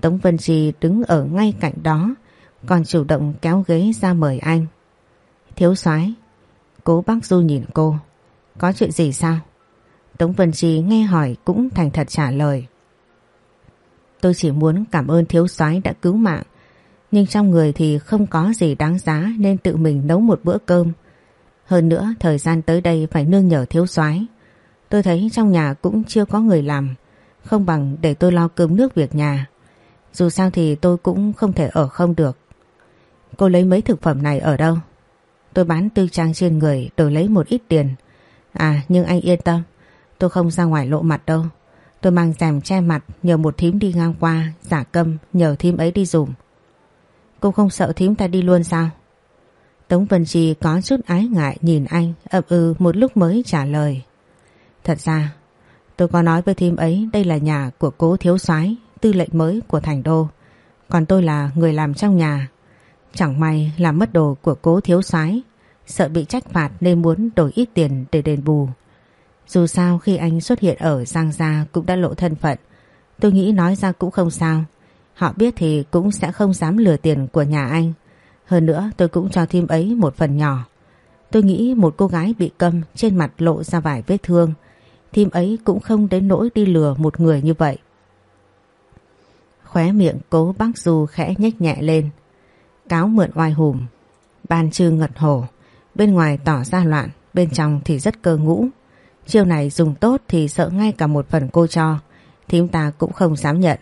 Tống Vân trì đứng ở ngay cạnh đó, còn chủ động kéo ghế ra mời anh. Thiếu soái Cố bác Du nhìn cô. Có chuyện gì sao? Tống Vân trì nghe hỏi cũng thành thật trả lời. Tôi chỉ muốn cảm ơn thiếu soái đã cứu mạng. Nhưng trong người thì không có gì đáng giá nên tự mình nấu một bữa cơm. Hơn nữa thời gian tới đây phải nương nhờ thiếu soái. Tôi thấy trong nhà cũng chưa có người làm. Không bằng để tôi lo cơm nước việc nhà. Dù sao thì tôi cũng không thể ở không được. Cô lấy mấy thực phẩm này ở đâu? Tôi bán tư trang trên người đổi lấy một ít tiền. À nhưng anh yên tâm. Tôi không ra ngoài lộ mặt đâu. Tôi mang rèm che mặt nhờ một thím đi ngang qua, giả câm nhờ thím ấy đi dùng. Cô không sợ thím ta đi luôn sao? Tống Vân Chi có chút ái ngại nhìn anh ậm ừ một lúc mới trả lời. Thật ra, tôi có nói với thím ấy đây là nhà của cố thiếu soái tư lệnh mới của thành đô. Còn tôi là người làm trong nhà. Chẳng may làm mất đồ của cố thiếu soái sợ bị trách phạt nên muốn đổi ít tiền để đền bù. Dù sao khi anh xuất hiện ở Giang Gia cũng đã lộ thân phận. Tôi nghĩ nói ra cũng không sao. Họ biết thì cũng sẽ không dám lừa tiền của nhà anh. Hơn nữa tôi cũng cho thêm ấy một phần nhỏ. Tôi nghĩ một cô gái bị câm trên mặt lộ ra vài vết thương. Thêm ấy cũng không đến nỗi đi lừa một người như vậy. Khóe miệng cố bác Du khẽ nhếch nhẹ lên. Cáo mượn oai hùm. Ban trư ngật hổ. Bên ngoài tỏ ra loạn, bên trong thì rất cơ ngũ. Chiêu này dùng tốt thì sợ ngay cả một phần cô cho, thím ta cũng không dám nhận.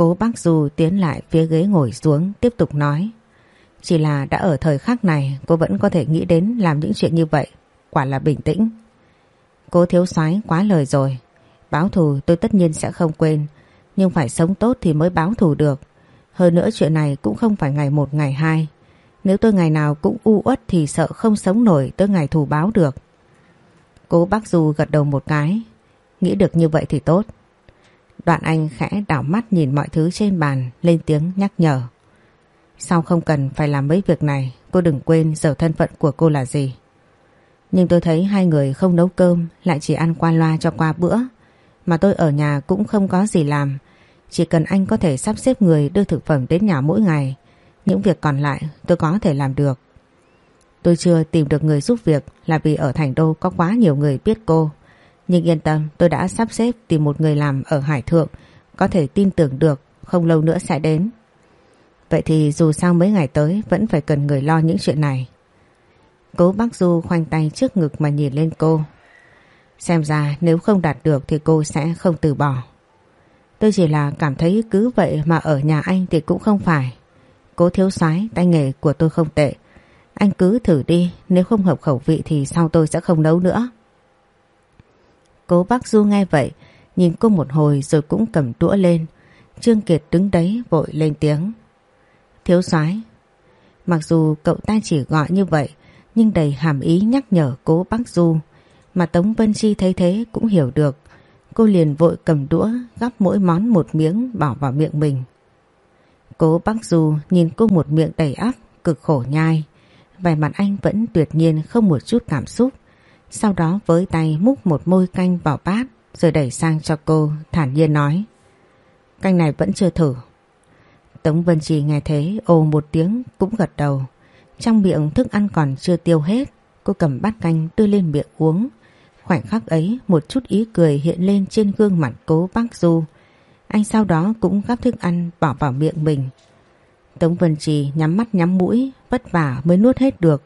Cố bác Du tiến lại phía ghế ngồi xuống, tiếp tục nói. Chỉ là đã ở thời khắc này, cô vẫn có thể nghĩ đến làm những chuyện như vậy. Quả là bình tĩnh. Cố thiếu soái quá lời rồi. Báo thù tôi tất nhiên sẽ không quên. Nhưng phải sống tốt thì mới báo thù được. Hơn nữa chuyện này cũng không phải ngày một, ngày hai. Nếu tôi ngày nào cũng u uất thì sợ không sống nổi tới ngày thù báo được. Cố bác Du gật đầu một cái. Nghĩ được như vậy thì tốt. Đoạn anh khẽ đảo mắt nhìn mọi thứ trên bàn, lên tiếng nhắc nhở. Sao không cần phải làm mấy việc này, Cô đừng quên giờ thân phận của cô là gì Nhưng tôi thấy hai người không nấu cơm, Lại chỉ ăn qua loa cho qua bữa Mà tôi ở nhà cũng không có gì làm, Chỉ cần anh có thể sắp xếp người đưa thực phẩm đến nhà mỗi ngày Những việc còn lại tôi có thể làm được Tôi chưa tìm được người giúp việc là vì ở Thành Đô có quá nhiều người biết cô. Nhưng yên tâm tôi đã sắp xếp tìm một người làm ở Hải Thượng có thể tin tưởng được không lâu nữa sẽ đến. Vậy thì dù sao mấy ngày tới vẫn phải cần người lo những chuyện này. Cố bác Du khoanh tay trước ngực mà nhìn lên cô. Xem ra nếu không đạt được thì cô sẽ không từ bỏ. Tôi chỉ là cảm thấy cứ vậy mà ở nhà anh thì cũng không phải. Cố thiếu soái tay nghề của tôi không tệ. Anh cứ thử đi, nếu không hợp khẩu vị thì sau tôi sẽ không nấu nữa. Cố bác Du nghe vậy, nhìn cô một hồi rồi cũng cầm đũa lên. Trương Kiệt đứng đấy vội lên tiếng. Thiếu soái Mặc dù cậu ta chỉ gọi như vậy, nhưng đầy hàm ý nhắc nhở cố bác Du. Mà Tống Vân Chi thấy thế cũng hiểu được. Cô liền vội cầm đũa gắp mỗi món một miếng bỏ vào miệng mình. Cố bác Du nhìn cô một miệng đầy áp cực khổ nhai. Vẻ mặt anh vẫn tuyệt nhiên không một chút cảm xúc. Sau đó với tay múc một môi canh vào bát rồi đẩy sang cho cô thản nhiên nói. Canh này vẫn chưa thử. Tống Vân Trì nghe thế ồ một tiếng cũng gật đầu. Trong miệng thức ăn còn chưa tiêu hết, cô cầm bát canh đưa lên miệng uống. Khoảnh khắc ấy một chút ý cười hiện lên trên gương mặt cố bác Du. Anh sau đó cũng gắp thức ăn bỏ vào miệng mình. Tống Vân Trì nhắm mắt nhắm mũi, vất vả mới nuốt hết được.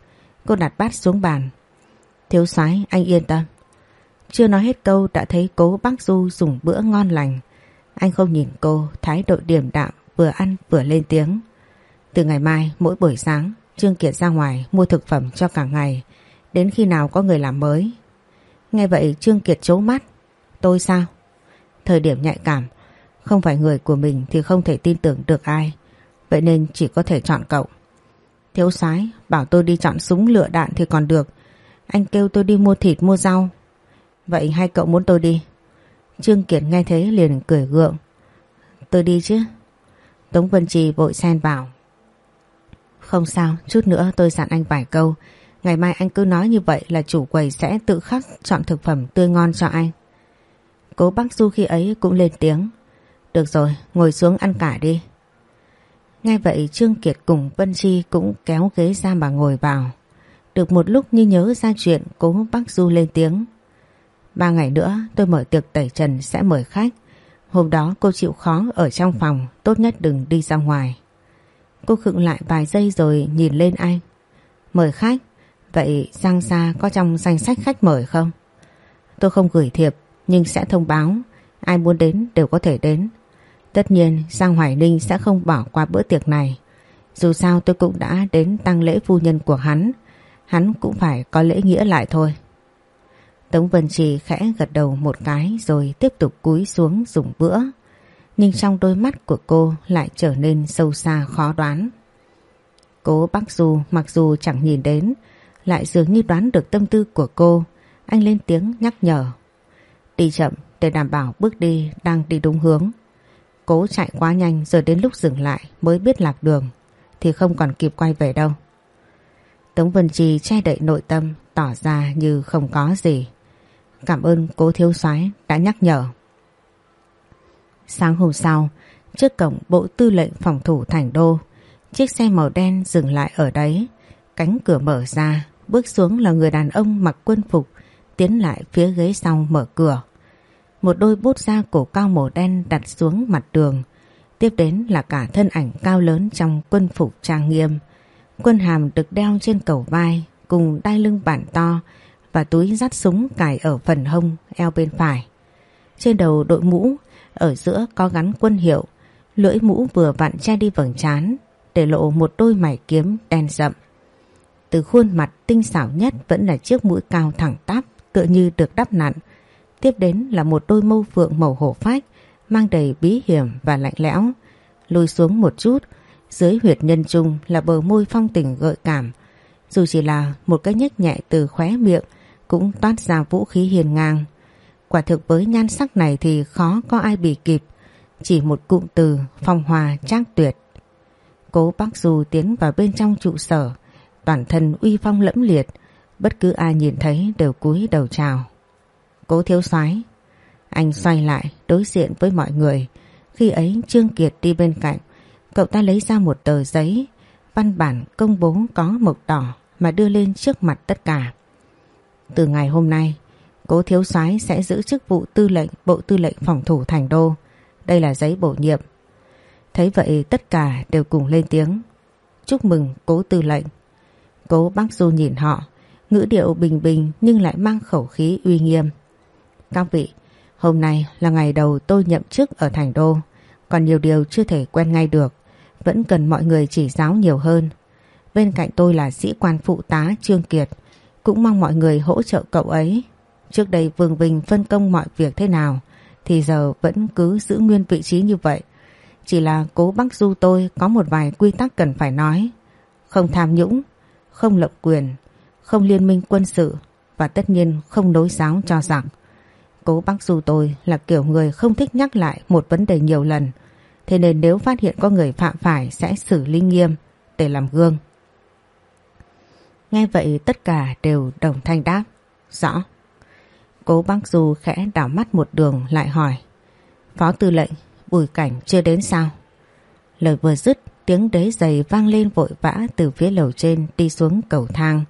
Cô đặt bát xuống bàn. Thiếu soái anh yên tâm. Chưa nói hết câu đã thấy cố bác Du dùng bữa ngon lành. Anh không nhìn cô, thái độ điềm đạm, vừa ăn vừa lên tiếng. Từ ngày mai, mỗi buổi sáng, Trương Kiệt ra ngoài mua thực phẩm cho cả ngày, đến khi nào có người làm mới. Nghe vậy Trương Kiệt chố mắt. Tôi sao? Thời điểm nhạy cảm, không phải người của mình thì không thể tin tưởng được ai. Vậy nên chỉ có thể chọn cậu. Thiếu soái bảo tôi đi chọn súng lựa đạn thì còn được. Anh kêu tôi đi mua thịt mua rau. Vậy hai cậu muốn tôi đi? Trương Kiệt nghe thế liền cười gượng. Tôi đi chứ. Tống Vân Trì vội xen vào. Không sao, chút nữa tôi dặn anh vài câu. Ngày mai anh cứ nói như vậy là chủ quầy sẽ tự khắc chọn thực phẩm tươi ngon cho anh. Cố bác Du khi ấy cũng lên tiếng. Được rồi, ngồi xuống ăn cả đi. ngay vậy Trương Kiệt cùng Vân Chi cũng kéo ghế ra mà ngồi vào. Được một lúc như nhớ ra chuyện cố bác Du lên tiếng. Ba ngày nữa tôi mở tiệc tẩy trần sẽ mời khách. Hôm đó cô chịu khó ở trong phòng, tốt nhất đừng đi ra ngoài. Cô khựng lại vài giây rồi nhìn lên anh. Mời khách, vậy Giang Sa có trong danh sách khách mời không? Tôi không gửi thiệp, nhưng sẽ thông báo. Ai muốn đến đều có thể đến. Tất nhiên Giang Hoài Ninh sẽ không bỏ qua bữa tiệc này. Dù sao tôi cũng đã đến tăng lễ phu nhân của hắn. Hắn cũng phải có lễ nghĩa lại thôi. Tống Vân Trì khẽ gật đầu một cái rồi tiếp tục cúi xuống dùng bữa. Nhưng trong đôi mắt của cô lại trở nên sâu xa khó đoán. Cố Bắc Du mặc dù chẳng nhìn đến, lại dường như đoán được tâm tư của cô. Anh lên tiếng nhắc nhở. Đi chậm để đảm bảo bước đi đang đi đúng hướng. Cố chạy quá nhanh rồi đến lúc dừng lại mới biết lạc đường thì không còn kịp quay về đâu. Tống Vân Trì che đậy nội tâm tỏ ra như không có gì. Cảm ơn cố thiếu soái đã nhắc nhở. Sáng hôm sau, trước cổng bộ tư lệnh phòng thủ thành đô, chiếc xe màu đen dừng lại ở đấy. Cánh cửa mở ra, bước xuống là người đàn ông mặc quân phục, tiến lại phía ghế sau mở cửa. Một đôi bút da cổ cao màu đen đặt xuống mặt đường. Tiếp đến là cả thân ảnh cao lớn trong quân phục trang nghiêm. Quân hàm được đeo trên cầu vai cùng đai lưng bản to và túi dắt súng cài ở phần hông eo bên phải. Trên đầu đội mũ, ở giữa có gắn quân hiệu, lưỡi mũ vừa vặn che đi vầng trán để lộ một đôi mày kiếm đen rậm. Từ khuôn mặt tinh xảo nhất vẫn là chiếc mũi cao thẳng tắp tựa như được đắp nặn. Tiếp đến là một đôi mâu phượng màu hổ phách mang đầy bí hiểm và lạnh lẽo. Lùi xuống một chút, dưới huyệt nhân trung là bờ môi phong tình gợi cảm. Dù chỉ là một cái nhếch nhẹ từ khóe miệng cũng toát ra vũ khí hiền ngang. Quả thực với nhan sắc này thì khó có ai bị kịp. Chỉ một cụm từ phong hòa trác tuyệt. Cố bác Du tiến vào bên trong trụ sở, toàn thân uy phong lẫm liệt, bất cứ ai nhìn thấy đều cúi đầu chào. Cố thiếu soái Anh xoay lại đối diện với mọi người. Khi ấy Trương Kiệt đi bên cạnh, cậu ta lấy ra một tờ giấy, văn bản công bố có mộc đỏ mà đưa lên trước mặt tất cả. Từ ngày hôm nay, cố thiếu soái sẽ giữ chức vụ tư lệnh Bộ Tư lệnh Phòng thủ Thành Đô. Đây là giấy bổ nhiệm. Thấy vậy tất cả đều cùng lên tiếng. Chúc mừng cố tư lệnh. Cố bác Du nhìn họ, ngữ điệu bình bình nhưng lại mang khẩu khí uy nghiêm. Các vị, hôm nay là ngày đầu tôi nhậm chức ở Thành Đô, còn nhiều điều chưa thể quen ngay được, vẫn cần mọi người chỉ giáo nhiều hơn. Bên cạnh tôi là sĩ quan phụ tá Trương Kiệt, cũng mong mọi người hỗ trợ cậu ấy. Trước đây Vương Vinh phân công mọi việc thế nào thì giờ vẫn cứ giữ nguyên vị trí như vậy. Chỉ là cố bác du tôi có một vài quy tắc cần phải nói. Không tham nhũng, không lộng quyền, không liên minh quân sự và tất nhiên không đối giáo cho rằng cố bác du tôi là kiểu người không thích nhắc lại một vấn đề nhiều lần. Thế nên nếu phát hiện có người phạm phải sẽ xử lý nghiêm để làm gương. Nghe vậy tất cả đều đồng thanh đáp. Rõ. Cố bác Du khẽ đảo mắt một đường lại hỏi. Phó tư lệnh, bùi cảnh chưa đến sao? Lời vừa dứt, tiếng đế giày vang lên vội vã từ phía lầu trên đi xuống cầu thang.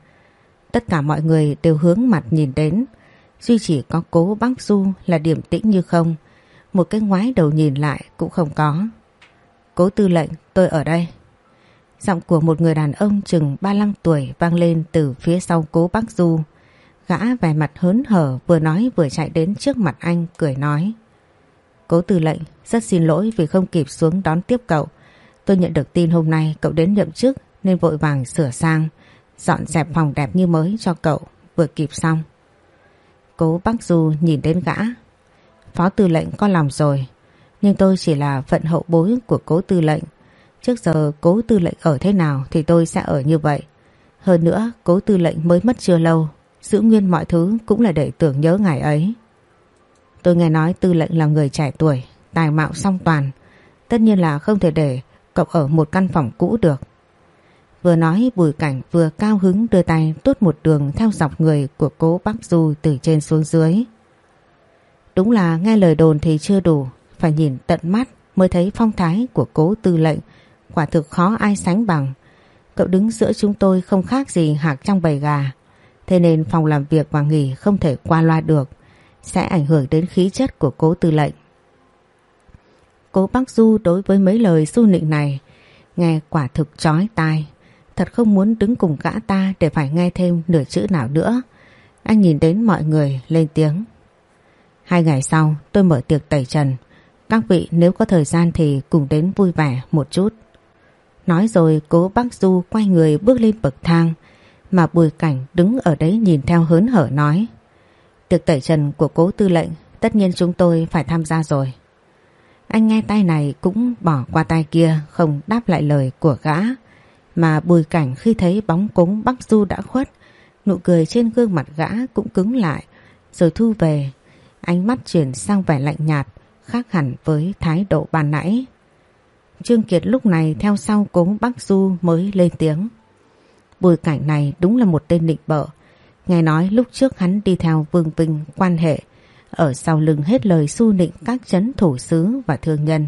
Tất cả mọi người đều hướng mặt nhìn đến. Duy chỉ có cố bác Du là điểm tĩnh như không. Một cái ngoái đầu nhìn lại cũng không có. Cố tư lệnh, tôi ở đây. Giọng của một người đàn ông chừng 35 tuổi vang lên từ phía sau cố bác Du. Gã vẻ mặt hớn hở vừa nói vừa chạy đến trước mặt anh cười nói. Cố tư lệnh, rất xin lỗi vì không kịp xuống đón tiếp cậu. Tôi nhận được tin hôm nay cậu đến nhậm chức nên vội vàng sửa sang, dọn dẹp phòng đẹp như mới cho cậu, vừa kịp xong. Cố bác Du nhìn đến gã. Phó tư lệnh có lòng rồi, nhưng tôi chỉ là phận hậu bối của cố tư lệnh. Trước giờ cố tư lệnh ở thế nào thì tôi sẽ ở như vậy. Hơn nữa cố tư lệnh mới mất chưa lâu, giữ nguyên mọi thứ cũng là để tưởng nhớ ngày ấy. Tôi nghe nói tư lệnh là người trẻ tuổi, tài mạo song toàn. Tất nhiên là không thể để cậu ở một căn phòng cũ được. Vừa nói bùi cảnh vừa cao hứng đưa tay tuốt một đường theo dọc người của cố bác Du từ trên xuống dưới. Đúng là nghe lời đồn thì chưa đủ, phải nhìn tận mắt mới thấy phong thái của cố tư lệnh, quả thực khó ai sánh bằng. Cậu đứng giữa chúng tôi không khác gì hạc trong bầy gà, thế nên phòng làm việc và nghỉ không thể qua loa được, sẽ ảnh hưởng đến khí chất của cố tư lệnh. Cố bác Du đối với mấy lời su nịnh này nghe quả thực chói tai. Thật không muốn đứng cùng gã ta để phải nghe thêm nửa chữ nào nữa. Anh nhìn đến mọi người lên tiếng. Hai ngày sau tôi mở tiệc tẩy trần. Các vị nếu có thời gian thì cùng đến vui vẻ một chút. Nói rồi cố bác Du quay người bước lên bậc thang mà bùi cảnh đứng ở đấy nhìn theo hớn hở nói. Tiệc tẩy trần của cố tư lệnh tất nhiên chúng tôi phải tham gia rồi. Anh nghe tay này cũng bỏ qua tay kia không đáp lại lời của gã. Mà bùi cảnh khi thấy bóng cúng bác Du đã khuất, nụ cười trên gương mặt gã cũng cứng lại, rồi thu về. Ánh mắt chuyển sang vẻ lạnh nhạt, khác hẳn với thái độ ban nãy. Trương Kiệt lúc này theo sau cố Bắc Du mới lên tiếng. Bùi cảnh này đúng là một tên định bợ. Nghe nói lúc trước hắn đi theo Vương Vinh quan hệ ở sau lưng hết lời su nịnh các chấn thủ sứ và thương nhân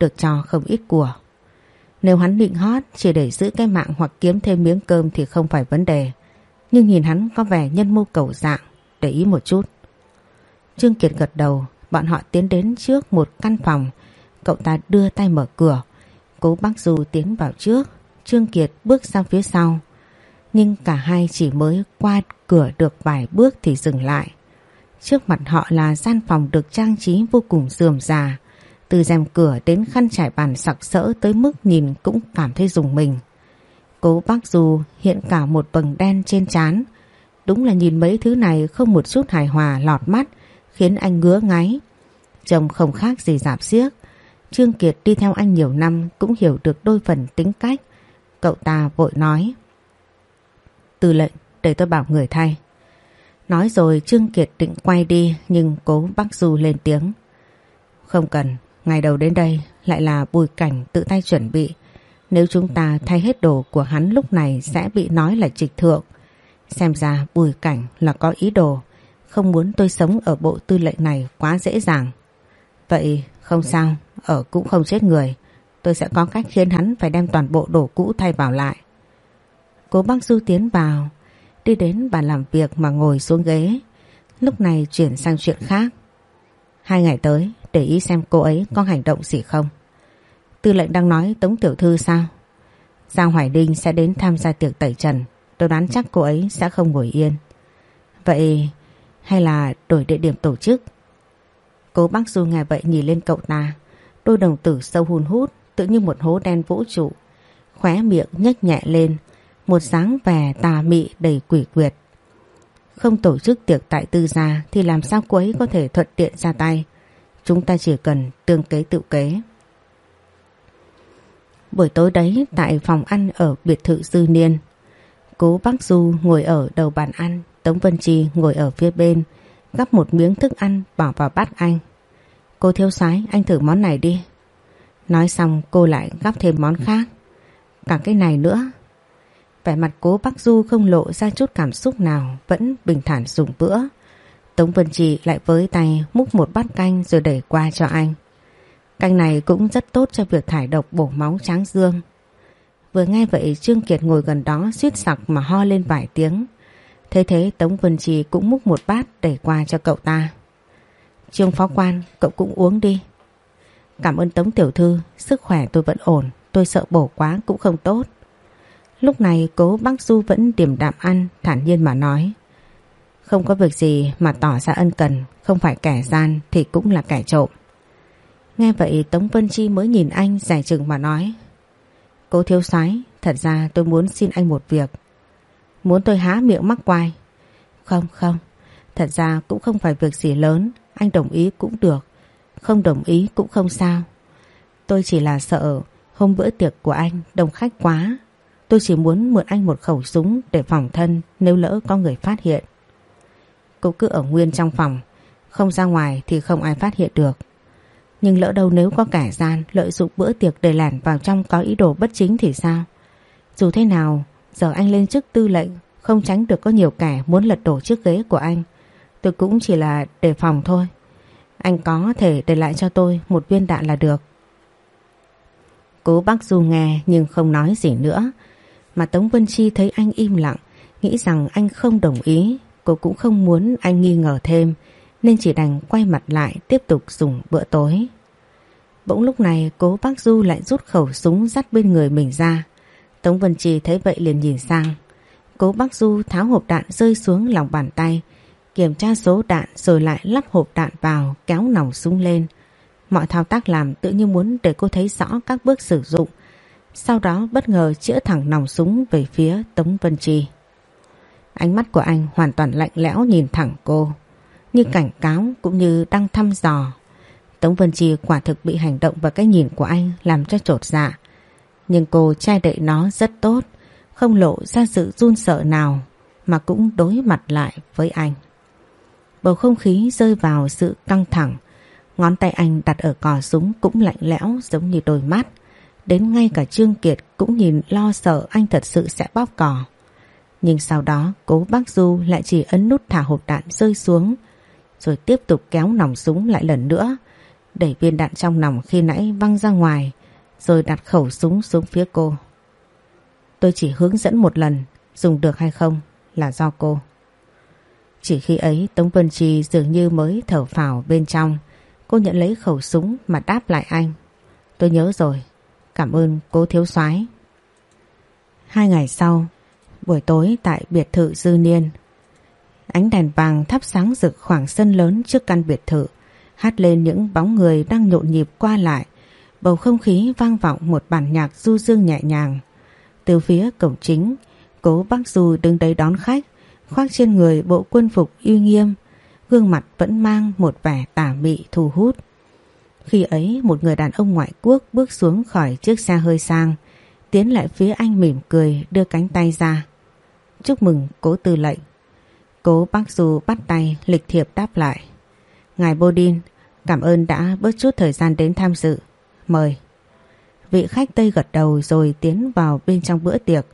được cho không ít của. Nếu hắn định hót chỉ để giữ cái mạng hoặc kiếm thêm miếng cơm thì không phải vấn đề. Nhưng nhìn hắn có vẻ nhân mưu cầu dạng, để ý một chút. Trương Kiệt gật đầu, bọn họ tiến đến trước một căn phòng. Cậu ta đưa tay mở cửa. Cố bác Du tiến vào trước, Trương Kiệt bước sang phía sau. Nhưng cả hai chỉ mới qua cửa được vài bước thì dừng lại. Trước mặt họ là gian phòng được trang trí vô cùng dườm già. Từ rèm cửa đến khăn trải bàn sặc sỡ tới mức nhìn cũng cảm thấy dùng mình. Cố bác dù hiện cả một vầng đen trên trán Đúng là nhìn mấy thứ này không một chút hài hòa lọt mắt khiến anh ngứa ngáy. Trông không khác gì giảm xiếc. Trương Kiệt đi theo anh nhiều năm cũng hiểu được đôi phần tính cách. Cậu ta vội nói. Tư lệnh, để tôi bảo người thay. Nói rồi Trương Kiệt định quay đi nhưng cố bác Du lên tiếng. Không cần, ngày đầu đến đây lại là bùi cảnh tự tay chuẩn bị. Nếu chúng ta thay hết đồ của hắn lúc này sẽ bị nói là trịch thượng. Xem ra bùi cảnh là có ý đồ, không muốn tôi sống ở bộ tư lệnh này quá dễ dàng. Vậy không sao, ở cũng không chết người. Tôi sẽ có cách khiến hắn phải đem toàn bộ đồ cũ thay vào lại. Cố bác Du tiến vào, đi đến bàn làm việc mà ngồi xuống ghế. Lúc này chuyển sang chuyện khác. Hai ngày tới để ý xem cô ấy có hành động gì không. Tư lệnh đang nói Tống Tiểu Thư sao? Giang Hoài Đinh sẽ đến tham gia tiệc tẩy trần. Tôi đoán chắc cô ấy sẽ không ngồi yên. Vậy hay là đổi địa điểm tổ chức? Cố bác Du nghe vậy nhìn lên cậu ta. Đôi đồng tử sâu hun hút tự như một hố đen vũ trụ. Khóe miệng nhếch nhẹ lên một dáng vẻ tà mị đầy quỷ quyệt. Không tổ chức tiệc tại tư gia thì làm sao cô ấy có thể thuận tiện ra tay. Chúng ta chỉ cần tương kế tự kế. Buổi tối đấy tại phòng ăn ở biệt thự Dư Niên. Cố bác Du ngồi ở đầu bàn ăn, Tống Vân Chi ngồi ở phía bên, gắp một miếng thức ăn bỏ vào bát anh. Cô thiếu sái, anh thử món này đi. Nói xong cô lại gắp thêm món khác. Cả cái này nữa Vẻ mặt cố bác Du không lộ ra chút cảm xúc nào Vẫn bình thản dùng bữa Tống Vân Trì lại với tay múc một bát canh rồi đẩy qua cho anh. Canh này cũng rất tốt cho việc thải độc bổ máu tráng dương. Vừa nghe vậy Trương Kiệt ngồi gần đó suýt sặc mà ho lên vài tiếng. Thế thế Tống Vân Trì cũng múc một bát để qua cho cậu ta. Trương Phó Quan, cậu cũng uống đi. Cảm ơn Tống Tiểu Thư, sức khỏe tôi vẫn ổn, tôi sợ bổ quá cũng không tốt. Lúc này cố bác Du vẫn điềm đạm ăn, thản nhiên mà nói. Không có việc gì mà tỏ ra ân cần, không phải kẻ gian thì cũng là kẻ trộm. Nghe vậy Tống Vân Chi mới nhìn anh giải chừng mà nói. Cô thiếu soái thật ra tôi muốn xin anh một việc. Muốn tôi há miệng mắc quai. Không không, thật ra cũng không phải việc gì lớn, anh đồng ý cũng được, không đồng ý cũng không sao. Tôi chỉ là sợ hôm bữa tiệc của anh đông khách quá. Tôi chỉ muốn mượn anh một khẩu súng để phòng thân nếu lỡ có người phát hiện. Cô cứ ở nguyên trong phòng, không ra ngoài thì không ai phát hiện được. Nhưng lỡ đâu nếu có kẻ gian lợi dụng bữa tiệc để lẻn vào trong có ý đồ bất chính thì sao? Dù thế nào, giờ anh lên chức tư lệnh, không tránh được có nhiều kẻ muốn lật đổ chiếc ghế của anh. Tôi cũng chỉ là đề phòng thôi. Anh có thể để lại cho tôi một viên đạn là được. Cố bác Du nghe nhưng không nói gì nữa. Mà Tống Vân Chi thấy anh im lặng, nghĩ rằng anh không đồng ý. Cô cũng không muốn anh nghi ngờ thêm nên chỉ đành quay mặt lại tiếp tục dùng bữa tối. Bỗng lúc này cố bác Du lại rút khẩu súng dắt bên người mình ra. Tống Vân Trì thấy vậy liền nhìn sang. Cố bác Du tháo hộp đạn rơi xuống lòng bàn tay, kiểm tra số đạn rồi lại lắp hộp đạn vào kéo nòng súng lên. Mọi thao tác làm tự như muốn để cô thấy rõ các bước sử dụng. Sau đó bất ngờ chĩa thẳng nòng súng về phía Tống Vân Trì. Ánh mắt của anh hoàn toàn lạnh lẽo nhìn thẳng cô như cảnh cáo cũng như đang thăm dò. Tống Vân Chi quả thực bị hành động và cái nhìn của anh làm cho trột dạ. Nhưng cô trai đậy nó rất tốt, không lộ ra sự run sợ nào mà cũng đối mặt lại với anh. Bầu không khí rơi vào sự căng thẳng, ngón tay anh đặt ở cò súng cũng lạnh lẽo giống như đôi mắt. Đến ngay cả Trương Kiệt cũng nhìn lo sợ anh thật sự sẽ bóp cò. Nhưng sau đó cố bác Du lại chỉ ấn nút thả hộp đạn rơi xuống rồi tiếp tục kéo nòng súng lại lần nữa, đẩy viên đạn trong nòng khi nãy văng ra ngoài, rồi đặt khẩu súng xuống phía cô. Tôi chỉ hướng dẫn một lần, dùng được hay không là do cô. Chỉ khi ấy Tống Vân Trì dường như mới thở phào bên trong, cô nhận lấy khẩu súng mà đáp lại anh. Tôi nhớ rồi, cảm ơn cố thiếu soái. Hai ngày sau, buổi tối tại biệt thự Dư Niên, Ánh đèn vàng thắp sáng rực khoảng sân lớn trước căn biệt thự, hát lên những bóng người đang nhộn nhịp qua lại. Bầu không khí vang vọng một bản nhạc du dương nhẹ nhàng. Từ phía cổng chính, cố bác Du đứng đấy đón khách, khoác trên người bộ quân phục uy nghiêm, gương mặt vẫn mang một vẻ tà mị thu hút. Khi ấy một người đàn ông ngoại quốc bước xuống khỏi chiếc xe hơi sang, tiến lại phía anh mỉm cười đưa cánh tay ra. Chúc mừng cố tư lệnh. Cố bác Du bắt tay lịch thiệp đáp lại. Ngài Bodin, cảm ơn đã bớt chút thời gian đến tham dự. Mời. Vị khách Tây gật đầu rồi tiến vào bên trong bữa tiệc.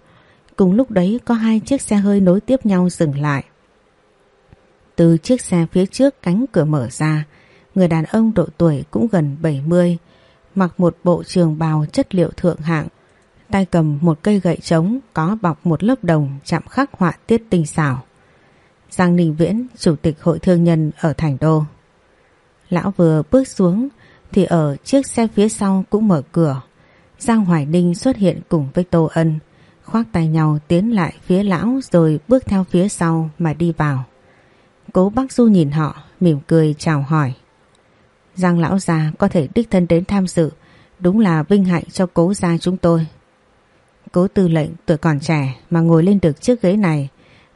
Cùng lúc đấy có hai chiếc xe hơi nối tiếp nhau dừng lại. Từ chiếc xe phía trước cánh cửa mở ra, người đàn ông độ tuổi cũng gần 70, mặc một bộ trường bào chất liệu thượng hạng, tay cầm một cây gậy trống có bọc một lớp đồng chạm khắc họa tiết tinh xảo. Giang Ninh Viễn, Chủ tịch Hội Thương Nhân ở Thành Đô. Lão vừa bước xuống thì ở chiếc xe phía sau cũng mở cửa. Giang Hoài Ninh xuất hiện cùng với Tô Ân, khoác tay nhau tiến lại phía lão rồi bước theo phía sau mà đi vào. Cố bác Du nhìn họ, mỉm cười chào hỏi. Giang lão già có thể đích thân đến tham dự, đúng là vinh hạnh cho cố gia chúng tôi. Cố tư lệnh tuổi còn trẻ mà ngồi lên được chiếc ghế này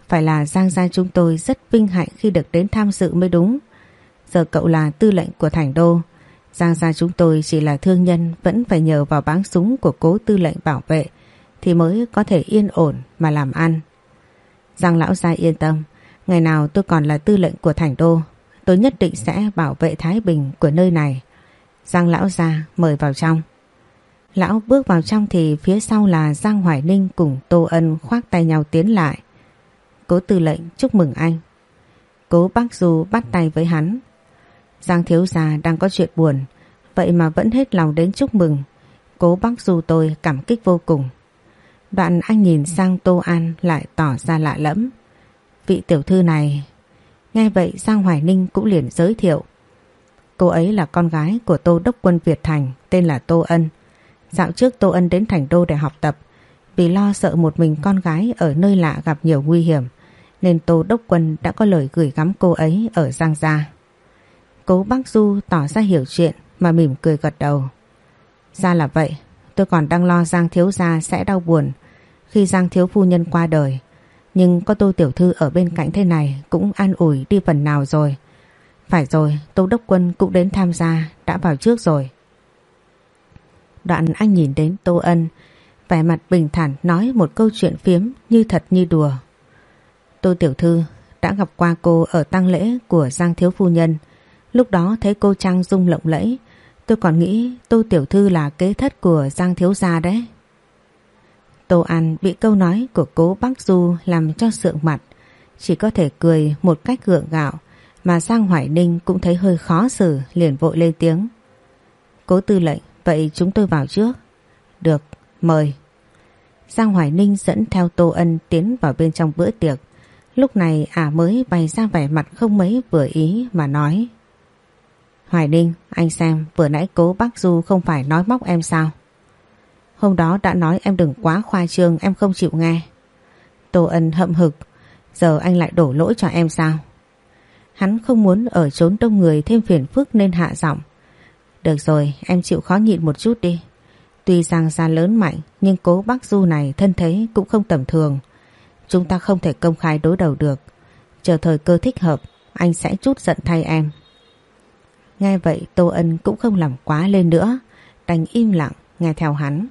phải là Giang Gia chúng tôi rất vinh hạnh khi được đến tham dự mới đúng. Giờ cậu là tư lệnh của Thành Đô. Giang Gia chúng tôi chỉ là thương nhân vẫn phải nhờ vào báng súng của cố tư lệnh bảo vệ thì mới có thể yên ổn mà làm ăn. Giang Lão Gia yên tâm, ngày nào tôi còn là tư lệnh của Thành Đô, tôi nhất định sẽ bảo vệ Thái Bình của nơi này. Giang Lão Gia mời vào trong. Lão bước vào trong thì phía sau là Giang Hoài Ninh cùng Tô Ân khoác tay nhau tiến lại. Cố tư lệnh chúc mừng anh. Cố bác Du bắt tay với hắn. Giang thiếu gia đang có chuyện buồn, vậy mà vẫn hết lòng đến chúc mừng. Cố bác Du tôi cảm kích vô cùng. Đoạn anh nhìn sang Tô An lại tỏ ra lạ lẫm. Vị tiểu thư này... Nghe vậy Giang Hoài Ninh cũng liền giới thiệu. Cô ấy là con gái của Tô Đốc Quân Việt Thành, tên là Tô Ân. Dạo trước Tô Ân đến Thành Đô để học tập, vì lo sợ một mình con gái ở nơi lạ gặp nhiều nguy hiểm, nên Tô Đốc Quân đã có lời gửi gắm cô ấy ở Giang Gia. Cố bác Du tỏ ra hiểu chuyện mà mỉm cười gật đầu. Ra là vậy, tôi còn đang lo Giang Thiếu Gia sẽ đau buồn khi Giang Thiếu Phu Nhân qua đời. Nhưng có Tô Tiểu Thư ở bên cạnh thế này cũng an ủi đi phần nào rồi. Phải rồi, Tô Đốc Quân cũng đến tham gia, đã vào trước rồi. Đoạn anh nhìn đến Tô Ân, vẻ mặt bình thản nói một câu chuyện phiếm như thật như đùa. Tô Tiểu Thư đã gặp qua cô ở tang lễ của Giang Thiếu Phu Nhân. Lúc đó thấy cô trang dung lộng lẫy, tôi còn nghĩ Tô Tiểu Thư là kế thất của Giang Thiếu Gia đấy. Tô An bị câu nói của cố bác Du làm cho sượng mặt, chỉ có thể cười một cách gượng gạo, mà Giang Hoài Ninh cũng thấy hơi khó xử liền vội lên tiếng. Cố tư lệnh, vậy chúng tôi vào trước. Được, mời. Giang Hoài Ninh dẫn theo Tô Ân tiến vào bên trong bữa tiệc. Lúc này ả mới bày ra vẻ mặt không mấy vừa ý mà nói. Hoài Ninh, anh xem vừa nãy cố bác Du không phải nói móc em sao? Hôm đó đã nói em đừng quá khoa trương em không chịu nghe. Tô Ân hậm hực, giờ anh lại đổ lỗi cho em sao? Hắn không muốn ở trốn đông người thêm phiền phức nên hạ giọng. Được rồi, em chịu khó nhịn một chút đi. Tuy rằng ra lớn mạnh nhưng cố bác Du này thân thế cũng không tầm thường. Chúng ta không thể công khai đối đầu được. Chờ thời cơ thích hợp, anh sẽ chút giận thay em. Nghe vậy Tô Ân cũng không làm quá lên nữa, đành im lặng nghe theo hắn.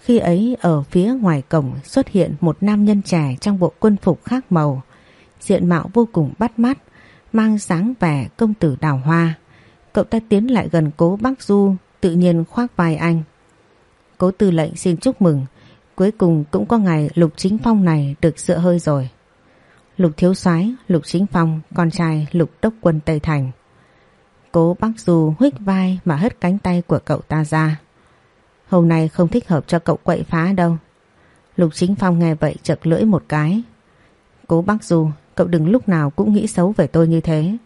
Khi ấy ở phía ngoài cổng xuất hiện một nam nhân trẻ trong bộ quân phục khác màu, diện mạo vô cùng bắt mắt, mang dáng vẻ công tử đào hoa. Cậu ta tiến lại gần cố bác Du, tự nhiên khoác vai anh. Cố tư lệnh xin chúc mừng, cuối cùng cũng có ngày Lục Chính Phong này được dựa hơi rồi. Lục Thiếu soái Lục Chính Phong, con trai Lục Đốc Quân Tây Thành. Cố bác Du huých vai mà hất cánh tay của cậu ta ra. Hôm nay không thích hợp cho cậu quậy phá đâu. Lục Chính Phong nghe vậy chật lưỡi một cái. Cố bác Du, cậu đừng lúc nào cũng nghĩ xấu về tôi như thế.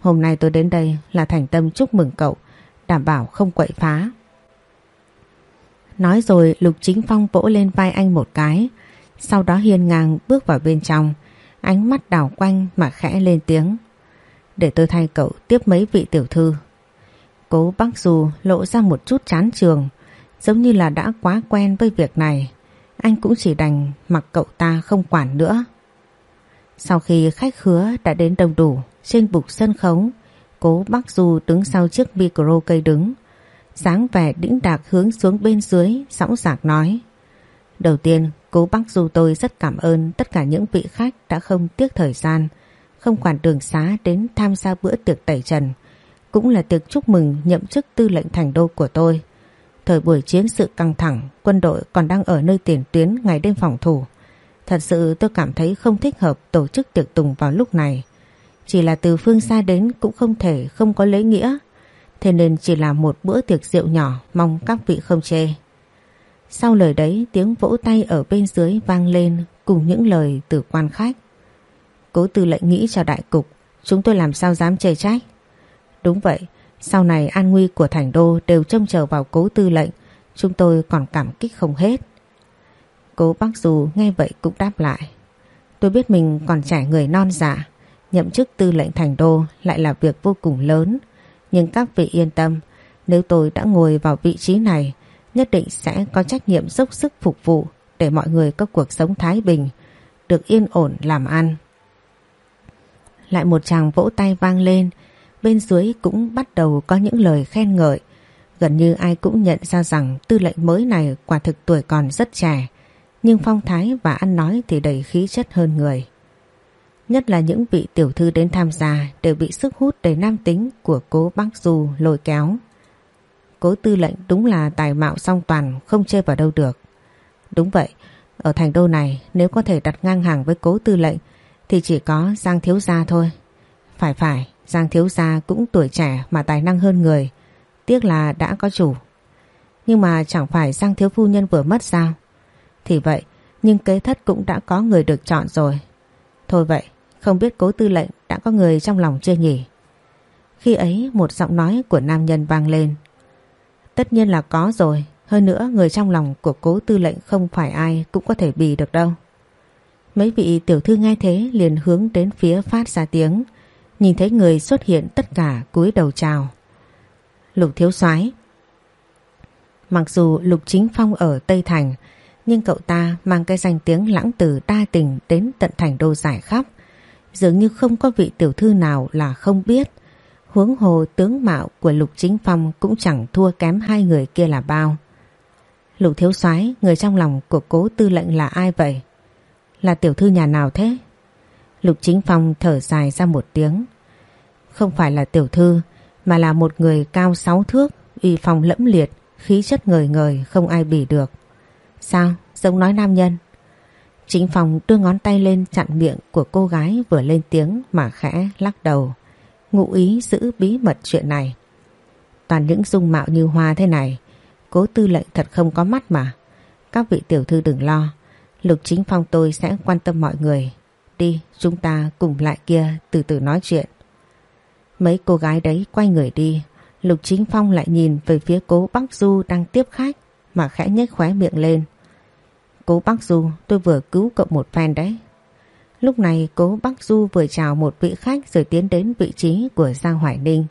Hôm nay tôi đến đây là thành tâm chúc mừng cậu, đảm bảo không quậy phá. Nói rồi Lục Chính Phong vỗ lên vai anh một cái, sau đó hiên ngang bước vào bên trong, ánh mắt đảo quanh mà khẽ lên tiếng. Để tôi thay cậu tiếp mấy vị tiểu thư. Cố bác Du lộ ra một chút chán trường, giống như là đã quá quen với việc này. Anh cũng chỉ đành mặc cậu ta không quản nữa. Sau khi khách khứa đã đến đông đủ trên bục sân khấu, cố bác Du đứng sau chiếc micro cây đứng, dáng vẻ đĩnh đạc hướng xuống bên dưới, sõng sạc nói. Đầu tiên, cố bác Du tôi rất cảm ơn tất cả những vị khách đã không tiếc thời gian, không quản đường xá đến tham gia bữa tiệc tẩy trần, cũng là tiệc chúc mừng nhậm chức tư lệnh thành đô của tôi. Thời buổi chiến sự căng thẳng, quân đội còn đang ở nơi tiền tuyến ngày đêm phòng thủ. Thật sự tôi cảm thấy không thích hợp tổ chức tiệc tùng vào lúc này. Chỉ là từ phương xa đến cũng không thể không có lễ nghĩa. Thế nên chỉ là một bữa tiệc rượu nhỏ mong các vị không chê. Sau lời đấy tiếng vỗ tay ở bên dưới vang lên cùng những lời từ quan khách. Cố tư lệnh nghĩ cho đại cục, chúng tôi làm sao dám chê trách. Đúng vậy, sau này an nguy của thành đô đều trông chờ vào cố tư lệnh, chúng tôi còn cảm kích không hết. Cố bác dù nghe vậy cũng đáp lại. Tôi biết mình còn trẻ người non dạ, nhậm chức tư lệnh thành đô lại là việc vô cùng lớn. Nhưng các vị yên tâm, nếu tôi đã ngồi vào vị trí này, nhất định sẽ có trách nhiệm dốc sức phục vụ để mọi người có cuộc sống thái bình, được yên ổn làm ăn. Lại một chàng vỗ tay vang lên, bên dưới cũng bắt đầu có những lời khen ngợi. Gần như ai cũng nhận ra rằng tư lệnh mới này quả thực tuổi còn rất trẻ, nhưng phong thái và ăn nói thì đầy khí chất hơn người. Nhất là những vị tiểu thư đến tham gia đều bị sức hút đầy nam tính của cố bác Du lôi kéo. Cố tư lệnh đúng là tài mạo song toàn không chơi vào đâu được. Đúng vậy, ở thành đô này nếu có thể đặt ngang hàng với cố tư lệnh thì chỉ có Giang Thiếu Gia thôi. Phải phải, Giang Thiếu Gia cũng tuổi trẻ mà tài năng hơn người. Tiếc là đã có chủ. Nhưng mà chẳng phải Giang Thiếu Phu Nhân vừa mất sao? Thì vậy, nhưng kế thất cũng đã có người được chọn rồi. Thôi vậy, không biết cố tư lệnh đã có người trong lòng chưa nhỉ? Khi ấy một giọng nói của nam nhân vang lên. Tất nhiên là có rồi, hơn nữa người trong lòng của cố tư lệnh không phải ai cũng có thể bì được đâu. Mấy vị tiểu thư nghe thế liền hướng đến phía phát ra tiếng. Nhìn thấy người xuất hiện tất cả cúi đầu chào. Lục thiếu soái, Mặc dù Lục Chính Phong ở Tây Thành, nhưng cậu ta mang cái danh tiếng lãng tử đa tình đến tận thành đô giải khắp. Dường như không có vị tiểu thư nào là không biết. Huống hồ tướng mạo của Lục Chính Phong cũng chẳng thua kém hai người kia là bao. Lục thiếu soái, người trong lòng của cố tư lệnh là ai vậy? Là tiểu thư nhà nào thế? Lục Chính Phong thở dài ra một tiếng. Không phải là tiểu thư mà là một người cao sáu thước, uy phong lẫm liệt, khí chất ngời ngời không ai bỉ được. Sao? Giống nói nam nhân. Chính Phong đưa ngón tay lên chặn miệng của cô gái vừa lên tiếng mà khẽ lắc đầu. Ngụ ý giữ bí mật chuyện này. Toàn những dung mạo như hoa thế này. Cố tư lệnh thật không có mắt mà. Các vị tiểu thư đừng lo. Lục chính phong tôi sẽ quan tâm mọi người. Đi, chúng ta cùng lại kia từ từ nói chuyện. Mấy cô gái đấy quay người đi. Lục chính phong lại nhìn về phía cố Bắc Du đang tiếp khách mà khẽ nhếch khóe miệng lên. Cố Bắc Du tôi vừa cứu cậu một phen đấy. Lúc này cố Bắc Du vừa chào một vị khách rồi tiến đến vị trí của Giang Hoài Ninh.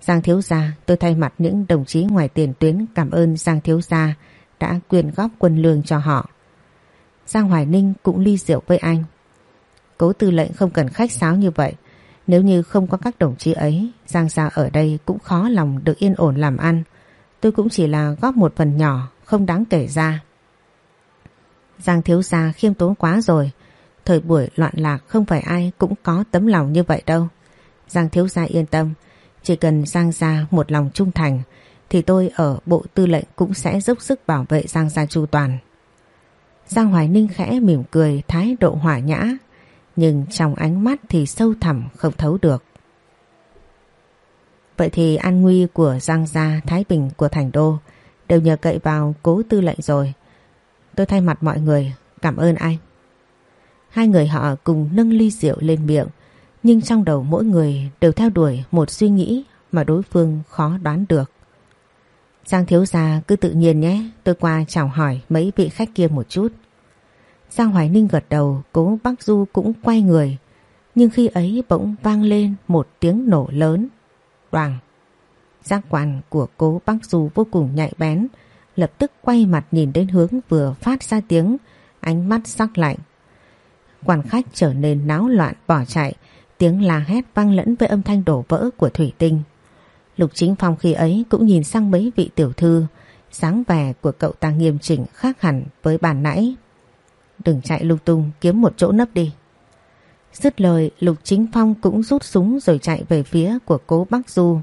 Giang Thiếu Gia tôi thay mặt những đồng chí ngoài tiền tuyến cảm ơn Giang Thiếu Gia đã quyên góp quân lương cho họ. Giang Hoài Ninh cũng ly rượu với anh. Cố tư lệnh không cần khách sáo như vậy. Nếu như không có các đồng chí ấy, Giang Gia ở đây cũng khó lòng được yên ổn làm ăn. Tôi cũng chỉ là góp một phần nhỏ, không đáng kể ra. Giang thiếu gia khiêm tốn quá rồi. Thời buổi loạn lạc không phải ai cũng có tấm lòng như vậy đâu. Giang thiếu gia yên tâm. Chỉ cần Giang gia một lòng trung thành thì tôi ở bộ tư lệnh cũng sẽ dốc sức bảo vệ Giang gia chu toàn. Giang Hoài Ninh khẽ mỉm cười thái độ hỏa nhã nhưng trong ánh mắt thì sâu thẳm không thấu được. Vậy thì an nguy của Giang Gia, Thái Bình của Thành Đô đều nhờ cậy vào cố tư lệnh rồi. Tôi thay mặt mọi người cảm ơn anh. Hai người họ cùng nâng ly rượu lên miệng nhưng trong đầu mỗi người đều theo đuổi một suy nghĩ mà đối phương khó đoán được. Giang thiếu gia cứ tự nhiên nhé, tôi qua chào hỏi mấy vị khách kia một chút. Giang Hoài Ninh gật đầu, cố Bắc Du cũng quay người. Nhưng khi ấy bỗng vang lên một tiếng nổ lớn. Đoàn. Giác quan của cố Bắc Du vô cùng nhạy bén, lập tức quay mặt nhìn đến hướng vừa phát ra tiếng, ánh mắt sắc lạnh. Quan khách trở nên náo loạn bỏ chạy, tiếng la hét vang lẫn với âm thanh đổ vỡ của thủy tinh. Lục chính phong khi ấy cũng nhìn sang mấy vị tiểu thư, sáng vẻ của cậu ta nghiêm chỉnh khác hẳn với bàn nãy. Đừng chạy lung tung kiếm một chỗ nấp đi. Dứt lời Lục Chính Phong cũng rút súng rồi chạy về phía của cố Bắc Du.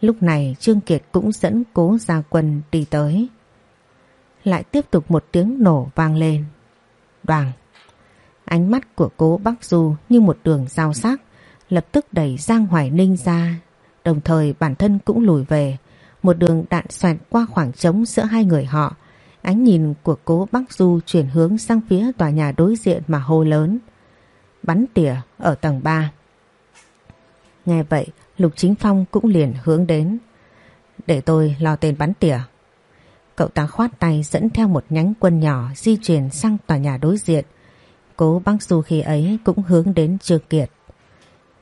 Lúc này Trương Kiệt cũng dẫn cố gia quân đi tới. Lại tiếp tục một tiếng nổ vang lên. Đoàn. Ánh mắt của cố Bắc Du như một đường dao sắc lập tức đẩy Giang Hoài Ninh ra đồng thời bản thân cũng lùi về. Một đường đạn xoẹt qua khoảng trống giữa hai người họ. Ánh nhìn của cố Bắc Du chuyển hướng sang phía tòa nhà đối diện mà hô lớn. Bắn tỉa ở tầng 3 nghe vậy, Lục Chính Phong cũng liền hướng đến. Để tôi lo tên bắn tỉa. Cậu ta khoát tay dẫn theo một nhánh quân nhỏ di chuyển sang tòa nhà đối diện. Cố Bắc Du khi ấy cũng hướng đến Trương Kiệt.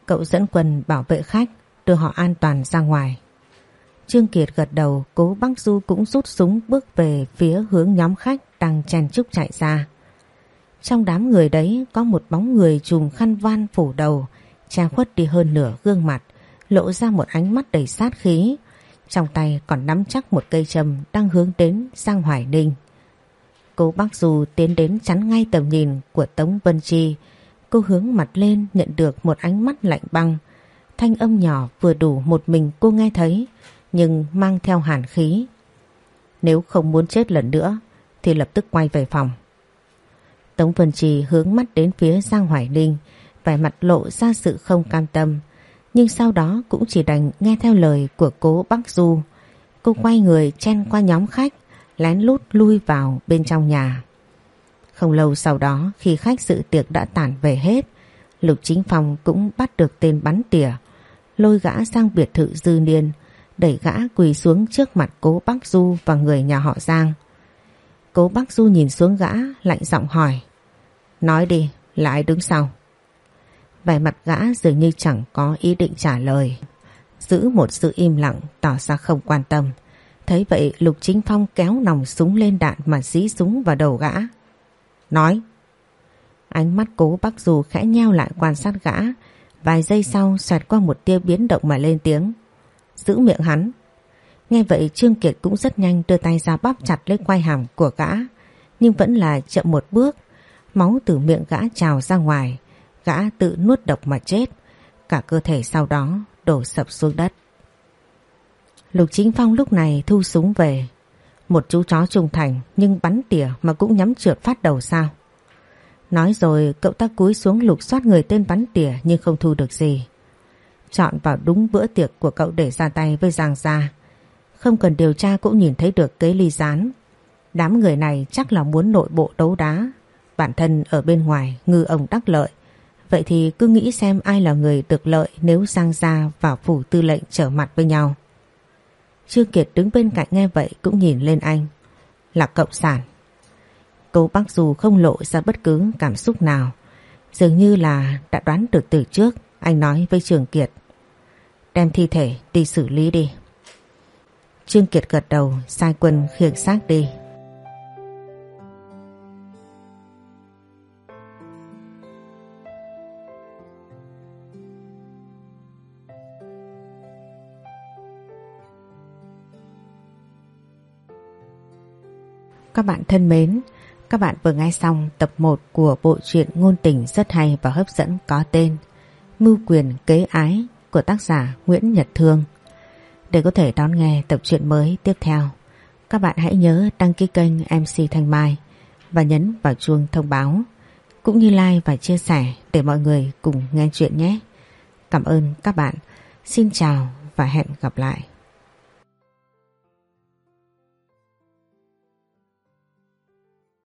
Cậu dẫn quân bảo vệ khách đưa họ an toàn ra ngoài. Trương Kiệt gật đầu, cố Bắc Du cũng rút súng bước về phía hướng nhóm khách đang chen chúc chạy ra. Trong đám người đấy có một bóng người trùm khăn van phủ đầu, che khuất đi hơn nửa gương mặt, lộ ra một ánh mắt đầy sát khí. Trong tay còn nắm chắc một cây châm đang hướng đến Giang Hoài Ninh. Cố Bắc Du tiến đến chắn ngay tầm nhìn của Tống Vân Chi. Cô hướng mặt lên nhận được một ánh mắt lạnh băng, Thanh âm nhỏ vừa đủ một mình cô nghe thấy nhưng mang theo hàn khí. Nếu không muốn chết lần nữa thì lập tức quay về phòng. Tống Vân Trì hướng mắt đến phía Giang Hoài Ninh, vẻ mặt lộ ra sự không cam tâm. Nhưng sau đó cũng chỉ đành nghe theo lời của cố Bắc Du. Cô quay người chen qua nhóm khách, lén lút lui vào bên trong nhà. Không lâu sau đó khi khách dự tiệc đã tản về hết, Lục Chính Phong cũng bắt được tên bắn tỉa, lôi gã sang biệt thự dư niên, đẩy gã quỳ xuống trước mặt cố Bắc Du và người nhà họ Giang. Cố Bắc Du nhìn xuống gã, lạnh giọng hỏi. Nói đi, là ai đứng sau? Vẻ mặt gã dường như chẳng có ý định trả lời. Giữ một sự im lặng tỏ ra không quan tâm. Thấy vậy Lục Chính Phong kéo nòng súng lên đạn mà dí súng vào đầu gã. Nói. Ánh mắt cố Bắc Du khẽ nheo lại quan sát gã. Vài giây sau, xoẹt qua một tia biến động mà lên tiếng. Giữ miệng hắn. Nghe vậy, Trương Kiệt cũng rất nhanh đưa tay ra bóp chặt lấy quai hàm của gã. Nhưng vẫn là chậm một bước. Máu từ miệng gã trào ra ngoài. Gã tự nuốt độc mà chết. Cả cơ thể sau đó đổ sập xuống đất. Lục Chính Phong lúc này thu súng về. Một chú chó trung thành, nhưng bắn tỉa mà cũng nhắm trượt phát đầu sao. Nói rồi, cậu ta cúi xuống lục soát người tên bắn tỉa nhưng không thu được gì. Chọn vào đúng bữa tiệc của cậu để ra tay với Giang Gia. Không cần điều tra cũng nhìn thấy được kế ly gián. Đám người này chắc là muốn nội bộ đấu đá. Bản thân ở bên ngoài, ngư ông đắc lợi. Vậy thì cứ nghĩ xem ai là người được lợi nếu Giang Gia và phủ tư lệnh trở mặt với nhau. Trương Kiệt đứng bên cạnh nghe vậy cũng nhìn lên anh. Là cộng sản. Tô Bắc dù không lộ ra bất cứ cảm xúc nào. Dường như là đã đoán được từ trước. Anh nói với Trường Kiệt. Đem thi thể đi xử lý đi. Trương Kiệt gật đầu sai quân khiêng xác đi. Các bạn thân mến, các bạn vừa nghe xong tập 1 của bộ truyện ngôn tình rất hay và hấp dẫn có tên Mưu quyền kế ái của tác giả Nguyễn Nhật Thương. Để có thể đón nghe tập truyện mới tiếp theo, các bạn hãy nhớ đăng ký kênh MC Thanh Mai và nhấn vào chuông thông báo, cũng như like và chia sẻ để mọi người cùng nghe chuyện nhé. Cảm ơn các bạn. Xin chào và hẹn gặp lại.